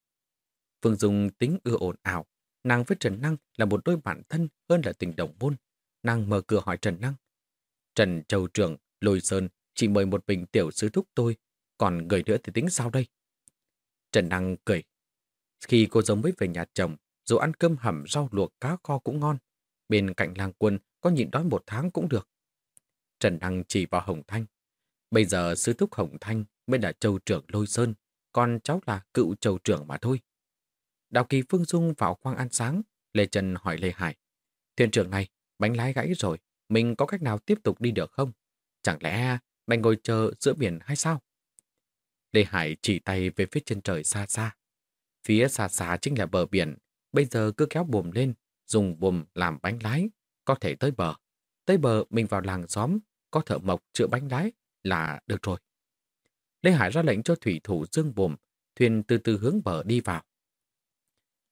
Phương Dung tính ưa ồn ảo Nàng với Trần Năng là một đôi bạn thân hơn là tình đồng môn. Nàng mở cửa hỏi Trần Năng. Trần Châu Trường, Lôi Sơn chỉ mời một bình tiểu sư thúc tôi, còn người nữa thì tính sao đây? Trần Năng cười. Khi cô giống mới về nhà chồng, dù ăn cơm hầm rau luộc cá kho cũng ngon. Bên cạnh làng quân có nhịn đói một tháng cũng được. Trần Năng chỉ vào Hồng Thanh. Bây giờ sư thúc Hồng Thanh mới là châu trưởng Lôi Sơn, còn cháu là cựu châu trưởng mà thôi. Đào Kỳ Phương Dung vào khoang ăn sáng, Lê Trần hỏi Lê Hải. Thuyền trưởng này, bánh lái gãy rồi, mình có cách nào tiếp tục đi được không? Chẳng lẽ mày ngồi chờ giữa biển hay sao? Lê Hải chỉ tay về phía chân trời xa xa. Phía xa xa chính là bờ biển, bây giờ cứ kéo buồm lên, dùng buồm làm bánh lái, có thể tới bờ. Tới bờ mình vào làng xóm, có thợ mộc chữa bánh lái là được rồi. Lê Hải ra lệnh cho thủy thủ dương bùm thuyền từ từ hướng bờ đi vào.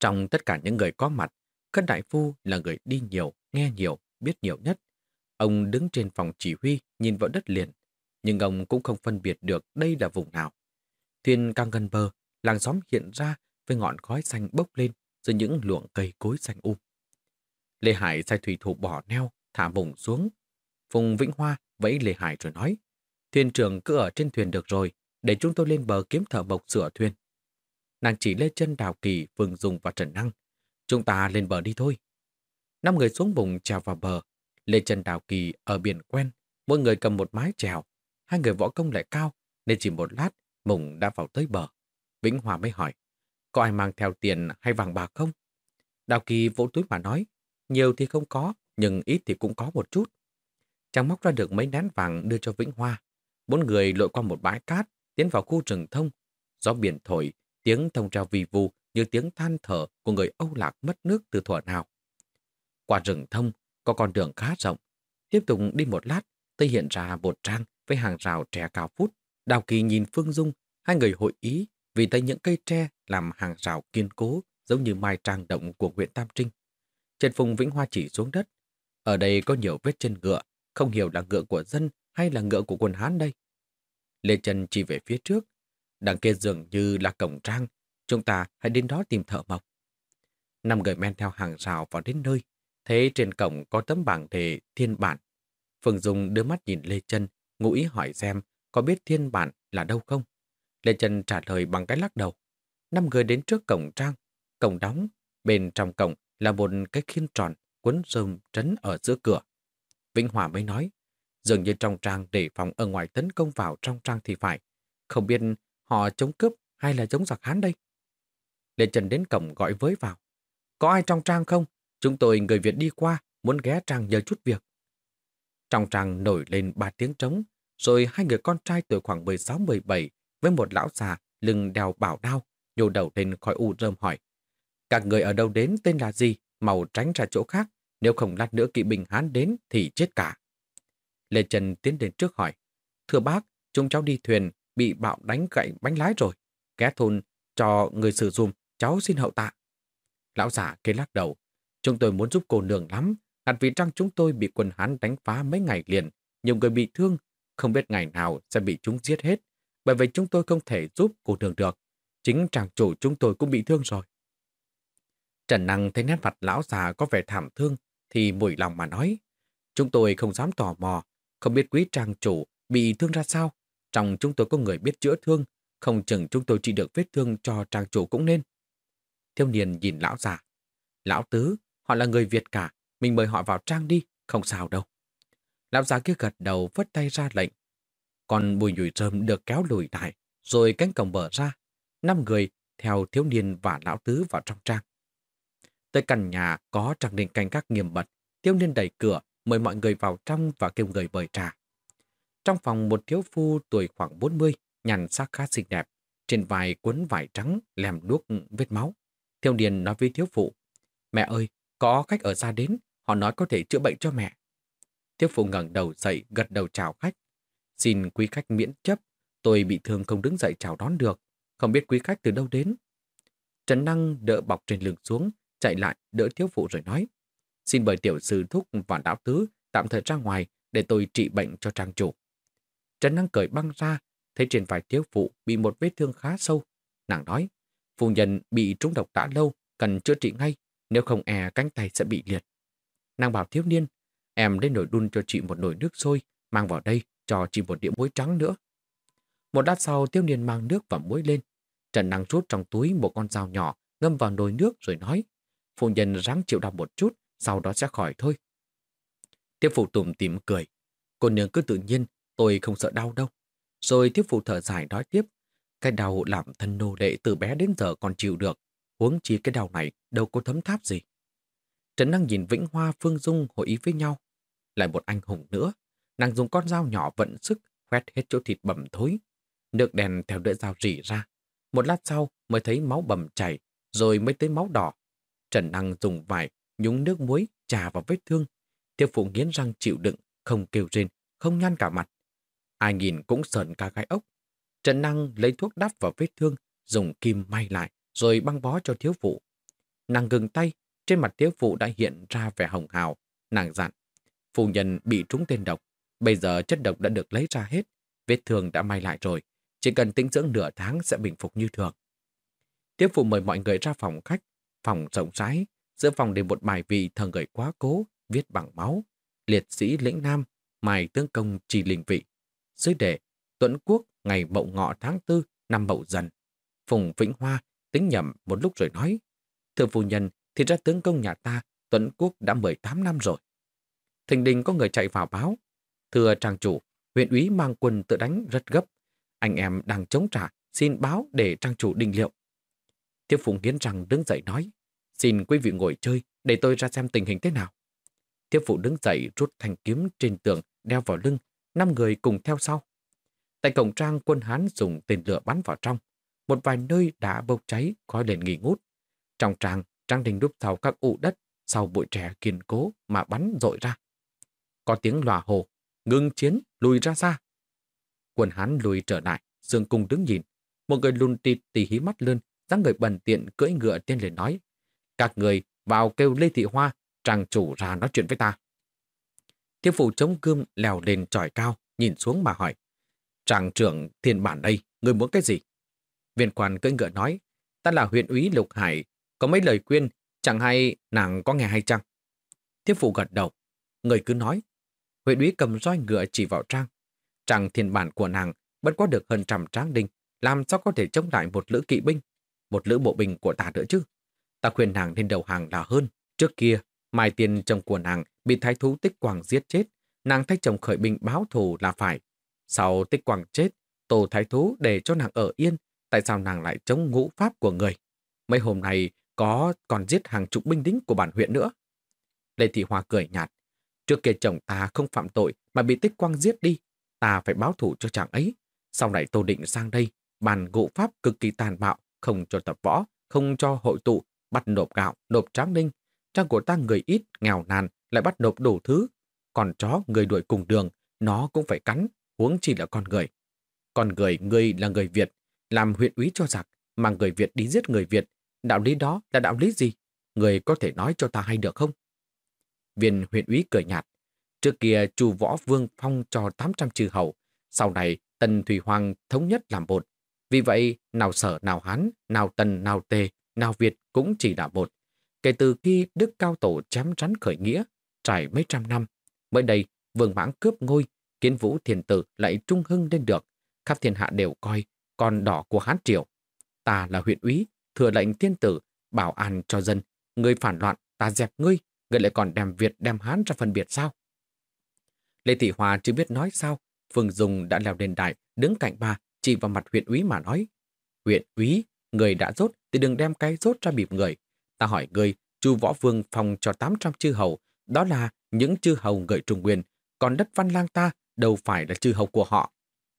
Trong tất cả những người có mặt, Khân Đại Phu là người đi nhiều, nghe nhiều, biết nhiều nhất. Ông đứng trên phòng chỉ huy, nhìn vào đất liền, nhưng ông cũng không phân biệt được đây là vùng nào. Thuyền càng gần bờ, làng xóm hiện ra với ngọn khói xanh bốc lên giữa những luồng cây cối xanh um. Lê Hải sai thủy thủ bỏ neo, thả vùng xuống. Phùng Vĩnh Hoa vẫy Lê Hải rồi nói, thuyền trưởng cứ ở trên thuyền được rồi, để chúng tôi lên bờ kiếm thợ bộc sửa thuyền. Nàng chỉ lê chân Đào Kỳ, Phương Dung và Trần Năng. Chúng ta lên bờ đi thôi. Năm người xuống vùng trèo vào bờ. Lê chân Đào Kỳ ở biển quen, mỗi người cầm một mái trèo. Hai người võ công lại cao, nên chỉ một lát, Mùng đã vào tới bờ. Vĩnh Hòa mới hỏi, có ai mang theo tiền hay vàng bạc không? Đào Kỳ vỗ túi mà nói, nhiều thì không có, nhưng ít thì cũng có một chút. Chàng móc ra được mấy nén vàng đưa cho Vĩnh Hoa. Bốn người lội qua một bãi cát, tiến vào khu rừng thông. Gió biển thổi, tiếng thông trao vì vu như tiếng than thở của người Âu Lạc mất nước từ thuở nào. Qua rừng thông, có con đường khá rộng. Tiếp tục đi một lát, tây hiện ra một trang với hàng rào tre cao phút. Đào Kỳ nhìn Phương Dung, hai người hội ý vì thấy những cây tre làm hàng rào kiên cố giống như mai trang động của huyện Tam Trinh. Trên phùng Vĩnh Hoa chỉ xuống đất. Ở đây có nhiều vết chân ngựa, không hiểu là ngựa của dân hay là ngựa của quân Hán đây. Lê Trần chỉ về phía trước. Đằng kia dường như là cổng trang, chúng ta hãy đến đó tìm thợ mộc. Năm người men theo hàng rào vào đến nơi, thấy trên cổng có tấm bảng đề thiên bản. Phương Dung đưa mắt nhìn Lê Trân, ngụ ý hỏi xem có biết thiên bản là đâu không. Lê Trân trả lời bằng cái lắc đầu. Năm người đến trước cổng trang, cổng đóng, bên trong cổng là một cái khiên tròn quấn rơm trấn ở giữa cửa. Vĩnh Hòa mới nói, dường như trong trang để phòng ở ngoài tấn công vào trong trang thì phải. Không biết họ chống cướp hay là chống giặc Hán đây? Lê Trần đến cổng gọi với vào. Có ai trong trang không? Chúng tôi người Việt đi qua, muốn ghé trang nhờ chút việc. Trong trang nổi lên ba tiếng trống, rồi hai người con trai tuổi khoảng 16-17 với một lão già lưng đeo bảo đao, nhô đầu lên khỏi u rơm hỏi. Các người ở đâu đến tên là gì? Màu tránh ra chỗ khác, nếu không lát nữa kỵ binh Hán đến thì chết cả. Lê Trần tiến đến trước hỏi. Thưa bác, chúng cháu đi thuyền, bị bạo đánh gãy bánh lái rồi. Ghé thôn cho người sử dụng, cháu xin hậu tạ. Lão giả kê lắc đầu. Chúng tôi muốn giúp cô nương lắm. Hạt vì trăng chúng tôi bị quân Hán đánh phá mấy ngày liền. Nhiều người bị thương, không biết ngày nào sẽ bị chúng giết hết. Bởi vậy chúng tôi không thể giúp cô nương được. Chính tràng chủ chúng tôi cũng bị thương rồi. Trần Năng thấy nét mặt lão già có vẻ thảm thương thì mùi lòng mà nói. Chúng tôi không dám tò mò, không biết quý trang chủ bị thương ra sao. Trong chúng tôi có người biết chữa thương, không chừng chúng tôi trị được vết thương cho trang chủ cũng nên. Thiếu niên nhìn lão già. Lão tứ, họ là người Việt cả, mình mời họ vào trang đi, không sao đâu. Lão già kia gật đầu vất tay ra lệnh. Còn bùi nhùi rơm được kéo lùi lại, rồi cánh cổng mở ra. Năm người theo thiếu niên và lão tứ vào trong trang. Tới căn nhà có trang định canh các nghiêm mật, thiếu niên đẩy cửa, mời mọi người vào trong và kêu người mời trà. Trong phòng một thiếu phu tuổi khoảng 40, nhằn sắc khá xinh đẹp, trên vai cuốn vải trắng lèm đuốc vết máu. Thiếu điền nói với thiếu phụ, mẹ ơi, có khách ở xa đến, họ nói có thể chữa bệnh cho mẹ. Thiếu phụ ngẩng đầu dậy gật đầu chào khách. Xin quý khách miễn chấp, tôi bị thương không đứng dậy chào đón được, không biết quý khách từ đâu đến. Trần Năng đỡ bọc trên lưng xuống, chạy lại đỡ thiếu phụ rồi nói. Xin mời tiểu sư thúc và đạo tứ tạm thời ra ngoài để tôi trị bệnh cho trang chủ. Trần Năng cởi băng ra, thấy trên vai thiếu phụ bị một vết thương khá sâu. Nàng nói, phu nhân bị trúng độc đã lâu, cần chữa trị ngay, nếu không e cánh tay sẽ bị liệt. Nàng bảo thiếu niên, em lên nồi đun cho chị một nồi nước sôi, mang vào đây cho chị một đĩa muối trắng nữa. Một lát sau thiếu niên mang nước và muối lên. Trần Năng rút trong túi một con dao nhỏ, ngâm vào nồi nước rồi nói, phu nhân ráng chịu đau một chút, sau đó sẽ khỏi thôi. Tiếp phụ tùm tìm cười. Cô nương cứ tự nhiên, tôi không sợ đau đâu. Rồi tiếp phụ thở dài nói tiếp. Cái đau làm thân nô lệ từ bé đến giờ còn chịu được. Huống chi cái đau này đâu có thấm tháp gì. Trấn Năng nhìn Vĩnh Hoa Phương Dung hội ý với nhau. Lại một anh hùng nữa. Nàng dùng con dao nhỏ vận sức khoét hết chỗ thịt bầm thối. Nước đèn theo đỡ dao rỉ ra. Một lát sau mới thấy máu bầm chảy, rồi mới tới máu đỏ. Trần Năng dùng vải nhúng nước muối trà vào vết thương. Tiêu phụ nghiến răng chịu đựng, không kêu rên, không nhăn cả mặt. Ai nhìn cũng sờn cả gai ốc. Trần Năng lấy thuốc đắp vào vết thương, dùng kim may lại, rồi băng bó cho thiếu phụ. Nàng gừng tay, trên mặt thiếu phụ đã hiện ra vẻ hồng hào. Nàng dặn, phụ nhân bị trúng tên độc. Bây giờ chất độc đã được lấy ra hết, vết thương đã may lại rồi. Chỉ cần tĩnh dưỡng nửa tháng sẽ bình phục như thường. Tiếp phụ mời mọi người ra phòng khách, phòng rộng rãi, giữa phòng để một bài vị thờ người quá cố, viết bằng máu, liệt sĩ lĩnh nam, mài tương công trì linh vị. Dưới đề, Tuấn Quốc ngày mậu ngọ tháng tư năm mậu dần. Phùng Vĩnh Hoa tính nhầm một lúc rồi nói, Thưa phu nhân, thì ra tướng công nhà ta, Tuấn Quốc đã 18 năm rồi. Thình đình có người chạy vào báo. Thưa trang chủ, huyện úy mang quân tự đánh rất gấp. Anh em đang chống trả, xin báo để trang chủ định liệu. thiếu Phùng nghiến rằng đứng dậy nói, Xin quý vị ngồi chơi để tôi ra xem tình hình thế nào. Thiếp phụ đứng dậy rút thanh kiếm trên tường đeo vào lưng, năm người cùng theo sau. Tại cổng trang quân Hán dùng tên lửa bắn vào trong. Một vài nơi đã bốc cháy khói lên nghỉ ngút. Trong trang, trang đình đúc sau các ụ đất, sau bụi trẻ kiên cố mà bắn dội ra. Có tiếng lòa hồ, ngưng chiến, lùi ra xa. Quân Hán lùi trở lại, Dương Cung đứng nhìn. Một người lùn tịt tì hí mắt lươn, dáng người bần tiện cưỡi ngựa tiên lên nói. Các người vào kêu Lê Thị Hoa, trang chủ ra nói chuyện với ta. Thiếp phụ chống cương lèo lên tròi cao, nhìn xuống mà hỏi. Tràng trưởng thiên bản đây, người muốn cái gì? Viên quan cưỡi ngựa nói, ta là huyện úy Lục Hải, có mấy lời khuyên, chẳng hay nàng có nghe hay chăng? Thiếp phụ gật đầu, người cứ nói. Huyện úy cầm roi ngựa chỉ vào Trang. Trang thiên bản của nàng bất quá được hơn trăm tráng đinh, làm sao có thể chống lại một lữ kỵ binh, một lữ bộ binh của ta nữa chứ? Ta khuyên nàng nên đầu hàng là hơn. Trước kia, Mai Tiên chồng của nàng bị thái thú tích quảng giết chết, nàng thay chồng khởi binh báo thù là phải. Sau tích quảng chết, tổ thái thú để cho nàng ở yên, tại sao nàng lại chống ngũ pháp của người? Mấy hôm nay có còn giết hàng chục binh lính của bản huyện nữa. Lê Thị Hoa cười nhạt. Trước kia chồng ta không phạm tội mà bị tích quang giết đi. Ta phải báo thủ cho chàng ấy. Sau này Tô Định sang đây, bàn ngũ pháp cực kỳ tàn bạo, không cho tập võ, không cho hội tụ, bắt nộp gạo, nộp tráng ninh. Trang của ta người ít, nghèo nàn, lại bắt nộp đủ thứ. Còn chó người đuổi cùng đường, nó cũng phải cắn, huống chỉ là con người. Con người, người là người Việt, làm huyện úy cho giặc, mà người Việt đi giết người Việt. Đạo lý đó là đạo lý gì? Người có thể nói cho ta hay được không? Viên huyện úy cười nhạt. Trước kia chu võ vương phong cho 800 chư hầu. Sau này Tần Thủy Hoàng thống nhất làm một. Vì vậy, nào sở nào hán, nào tần nào tề, nào Việt cũng chỉ là một. Kể từ khi Đức Cao Tổ chém rắn khởi nghĩa, trải mấy trăm năm, mới đây vương mãng cướp ngôi, kiến vũ thiền tử lại trung hưng lên được. Khắp thiên hạ đều coi con đỏ của Hán Triều. Ta là huyện úy, thừa lệnh thiên tử, bảo an cho dân. Người phản loạn, ta dẹp ngươi, người lại còn đem Việt đem Hán ra phân biệt sao? Lê Thị Hòa chưa biết nói sao, Phương Dung đã leo lên đài, đứng cạnh bà, chỉ vào mặt huyện úy mà nói. Huyện úy, người đã rốt thì đừng đem cái rốt ra bịp người. Ta hỏi người, chu võ vương phòng cho 800 chư hầu, đó là những chư hầu người Trung Nguyên, còn đất văn lang ta đâu phải là chư hầu của họ.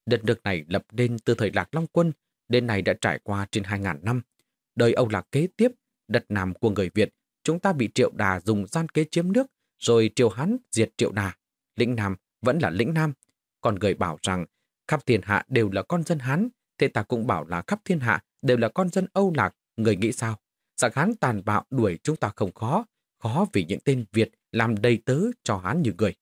Đất nước này lập nên từ thời Lạc Long Quân, đến nay đã trải qua trên 2.000 năm. Đời Âu Lạc kế tiếp, đất Nam của người Việt, chúng ta bị Triệu Đà dùng gian kế chiếm nước, rồi Triều Hán diệt Triệu Đà. Lĩnh Nam vẫn là lĩnh Nam. Còn người bảo rằng khắp thiên hạ đều là con dân Hán, thế ta cũng bảo là khắp thiên hạ đều là con dân Âu Lạc. Người nghĩ sao? Giặc Hán tàn bạo đuổi chúng ta không khó, khó vì những tên Việt làm đầy tớ cho Hán như người.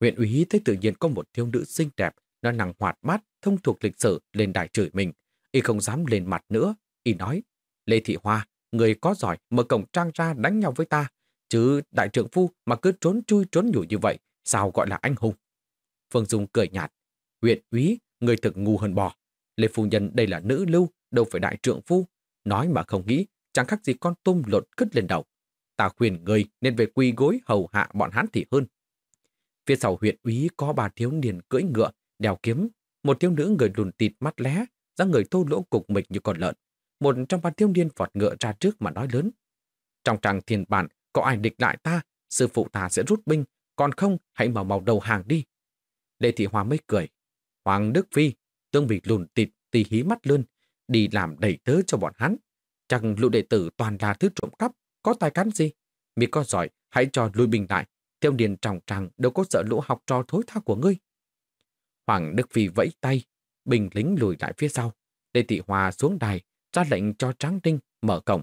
Huyện úy thấy tự nhiên có một thiếu nữ xinh đẹp, nó năng hoạt bát, thông thuộc lịch sử lên đài chửi mình. Y không dám lên mặt nữa. Y nói, Lê Thị Hoa, người có giỏi mở cổng trang ra đánh nhau với ta. Chứ đại trưởng phu mà cứ trốn chui trốn nhủ như vậy, sao gọi là anh hùng? Phương Dung cười nhạt. Huyện úy, người thực ngu hơn bò. Lê Phu Nhân đây là nữ lưu, đâu phải đại trưởng phu. Nói mà không nghĩ, chẳng khác gì con tôm lột cứt lên đầu. Ta khuyên người nên về quy gối hầu hạ bọn hán thì hơn. Phía sau huyện úy có bà thiếu niên cưỡi ngựa, đèo kiếm, một thiếu nữ người lùn tịt mắt lé, dáng người thô lỗ cục mịch như con lợn. Một trong ba thiếu niên vọt ngựa ra trước mà nói lớn. Trong tràng thiên bản, có ai địch lại ta, sư phụ ta sẽ rút binh, còn không hãy mở màu đầu hàng đi. Lê Thị Hoa mới cười. Hoàng Đức Phi, tương bị lùn tịt, tì hí mắt lươn, đi làm đầy tớ cho bọn hắn. Chẳng lũ đệ tử toàn là thứ trộm cắp, có tài cán gì. Mi có giỏi, hãy cho lui bình lại. Tiêu điền trọng tràng đâu có sợ lũ học trò thối tha của ngươi. Hoàng Đức Phi vẫy tay, bình lính lùi lại phía sau. Lê Thị Hòa xuống đài, ra lệnh cho Tráng Đinh mở cổng.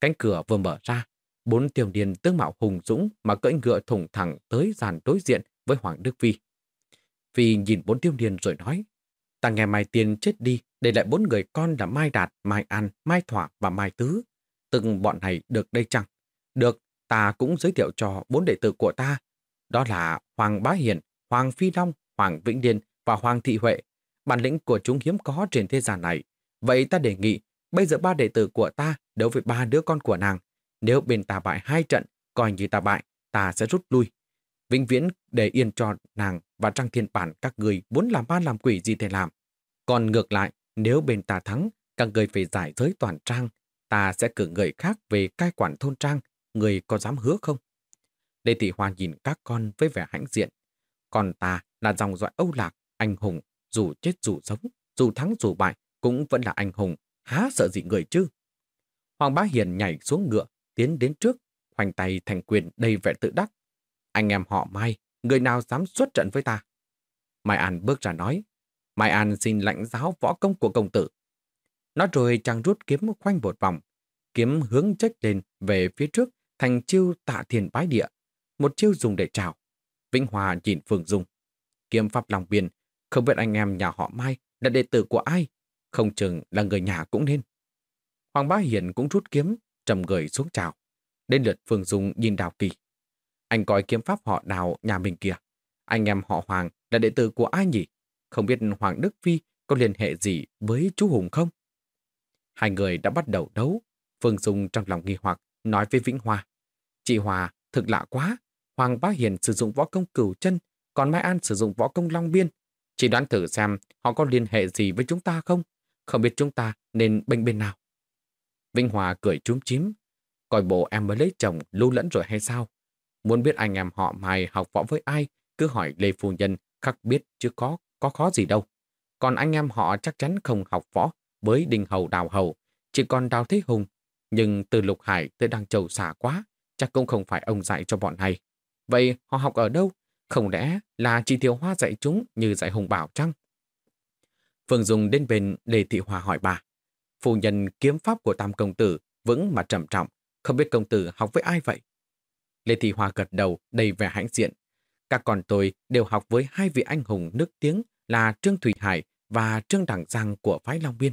Cánh cửa vừa mở ra, bốn tiểu điền tướng mạo hùng dũng mà cưỡi ngựa thủng thẳng tới dàn đối diện với Hoàng Đức Phi. Phi nhìn bốn tiêu điền rồi nói, ta nghe Mai Tiên chết đi, để lại bốn người con là Mai Đạt, Mai An, Mai Thỏa và Mai Tứ. Từng bọn này được đây chăng? Được, ta cũng giới thiệu cho bốn đệ tử của ta. Đó là Hoàng Bá Hiền, Hoàng Phi Long, Hoàng Vĩnh Điền và Hoàng Thị Huệ. Bản lĩnh của chúng hiếm có trên thế gian này. Vậy ta đề nghị, bây giờ ba đệ tử của ta đấu với ba đứa con của nàng. Nếu bên ta bại hai trận, coi như ta bại, ta sẽ rút lui. Vĩnh viễn để yên cho nàng và Trang Thiên Bản các người muốn làm ma làm quỷ gì thì làm. Còn ngược lại, nếu bên ta thắng, các người phải giải giới toàn trang. Ta sẽ cử người khác về cai quản thôn trang. Người có dám hứa không? Lê Thị Hoa nhìn các con với vẻ hãnh diện. Còn ta là dòng dõi Âu Lạc, anh hùng, dù chết dù sống, dù thắng dù bại, cũng vẫn là anh hùng, há sợ gì người chứ? Hoàng Bá Hiền nhảy xuống ngựa, tiến đến trước, hoành tay thành quyền đầy vẻ tự đắc. Anh em họ Mai, người nào dám xuất trận với ta? Mai An bước ra nói, Mai An xin lãnh giáo võ công của công tử. Nói rồi chàng rút kiếm khoanh một vòng, kiếm hướng trách lên về phía trước thành chiêu tạ thiền bái địa, một chiêu dùng để chào. Vĩnh Hòa nhìn Phương Dung. Kiếm pháp lòng biên, không biết anh em nhà họ Mai là đệ tử của ai, không chừng là người nhà cũng nên. Hoàng Bá Hiển cũng rút kiếm, trầm người xuống chào. Đến lượt Phương Dung nhìn Đào Kỳ. Anh coi kiếm pháp họ đào nhà mình kìa. Anh em họ Hoàng là đệ tử của ai nhỉ? Không biết Hoàng Đức Phi có liên hệ gì với chú Hùng không? Hai người đã bắt đầu đấu. Phương Dung trong lòng nghi hoặc nói với Vĩnh hòa Chị Hòa, thực lạ quá. Hoàng Bá Hiền sử dụng võ công cửu chân, còn Mai An sử dụng võ công long biên. Chị đoán thử xem họ có liên hệ gì với chúng ta không? Không biết chúng ta nên bên bên nào. vĩnh Hòa cười chúm chím. Coi bộ em mới lấy chồng lưu lẫn rồi hay sao? Muốn biết anh em họ Mai học võ với ai, cứ hỏi Lê Phu Nhân khắc biết chứ có, có khó gì đâu. Còn anh em họ chắc chắn không học võ với Đình Hầu Đào Hầu, chỉ còn Đào Thế Hùng. Nhưng từ Lục Hải tới Đăng Châu xa quá, chắc cũng không phải ông dạy cho bọn này. Vậy họ học ở đâu? Không lẽ là chỉ thiếu Hoa dạy chúng như dạy Hùng Bảo chăng? Phương Dung đến bên Lê Thị Hòa hỏi bà. Phu nhân kiếm pháp của Tam Công Tử vững mà trầm trọng, không biết công tử học với ai vậy? Lê Thị Hòa gật đầu đầy vẻ hãnh diện. Các con tôi đều học với hai vị anh hùng nước tiếng là Trương Thủy Hải và Trương Đảng Giang của phái Long Biên.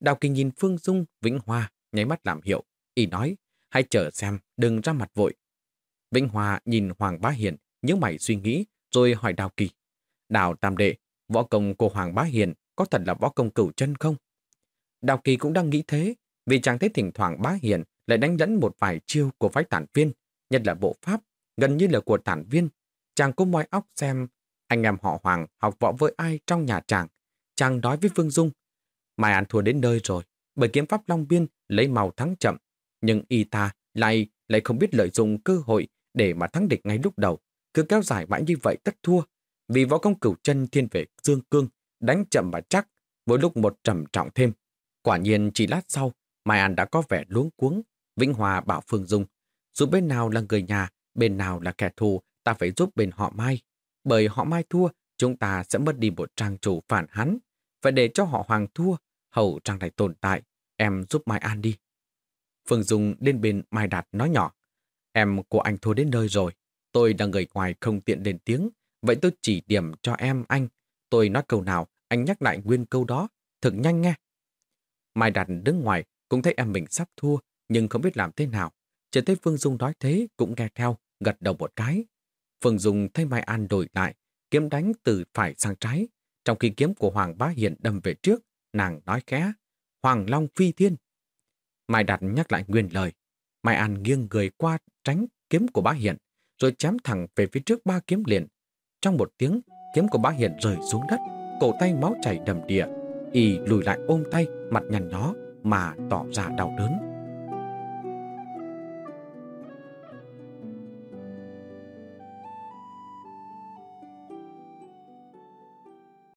Đào Kỳ nhìn Phương Dung, Vĩnh Hoa, nháy mắt làm hiệu. Y nói, hãy chờ xem, đừng ra mặt vội. Vĩnh Hoa nhìn Hoàng Bá Hiền, nhớ mày suy nghĩ, rồi hỏi Đào Kỳ. Đào Tam Đệ, võ công của Hoàng Bá Hiền có thật là võ công cửu chân không? Đào Kỳ cũng đang nghĩ thế, vì chàng thấy thỉnh thoảng Bá Hiền lại đánh lẫn một vài chiêu của phái tản viên, nhất là bộ pháp, gần như là của tản viên. Chàng cũng moi óc xem anh em họ Hoàng học võ với ai trong nhà chàng. Chàng nói với Phương Dung, Mai An thua đến nơi rồi, bởi kiếm pháp Long Biên lấy màu thắng chậm, nhưng y ta lại lại không biết lợi dụng cơ hội để mà thắng địch ngay lúc đầu. Cứ kéo dài mãi như vậy tất thua, vì võ công cửu chân thiên về dương cương, đánh chậm và chắc, mỗi lúc một trầm trọng thêm. Quả nhiên chỉ lát sau, Mai An đã có vẻ luống cuống. Vĩnh Hòa bảo Phương Dung, dù bên nào là người nhà, bên nào là kẻ thù, ta phải giúp bên họ Mai. Bởi họ Mai thua, chúng ta sẽ mất đi một trang chủ phản hắn. Phải để cho họ Hoàng thua, hầu trang này tồn tại. Em giúp Mai An đi. Phương Dung đến bên Mai Đạt nói nhỏ. Em của anh thua đến nơi rồi. Tôi đang người ngoài không tiện lên tiếng. Vậy tôi chỉ điểm cho em anh. Tôi nói câu nào, anh nhắc lại nguyên câu đó. Thực nhanh nghe. Mai Đạt đứng ngoài, cũng thấy em mình sắp thua, nhưng không biết làm thế nào. Chỉ thấy Phương Dung nói thế, cũng nghe theo, gật đầu một cái. Phương Dung thay Mai An đổi lại, kiếm đánh từ phải sang trái. Trong khi kiếm của Hoàng Bá Hiền đâm về trước, nàng nói khẽ, Hoàng Long phi thiên. Mai Đạt nhắc lại nguyên lời. Mai An nghiêng người qua tránh kiếm của Bá Hiền, rồi chém thẳng về phía trước ba kiếm liền. Trong một tiếng, kiếm của Bá Hiền rơi xuống đất, cổ tay máu chảy đầm đìa, y lùi lại ôm tay, mặt nhăn nhó mà tỏ ra đau đớn.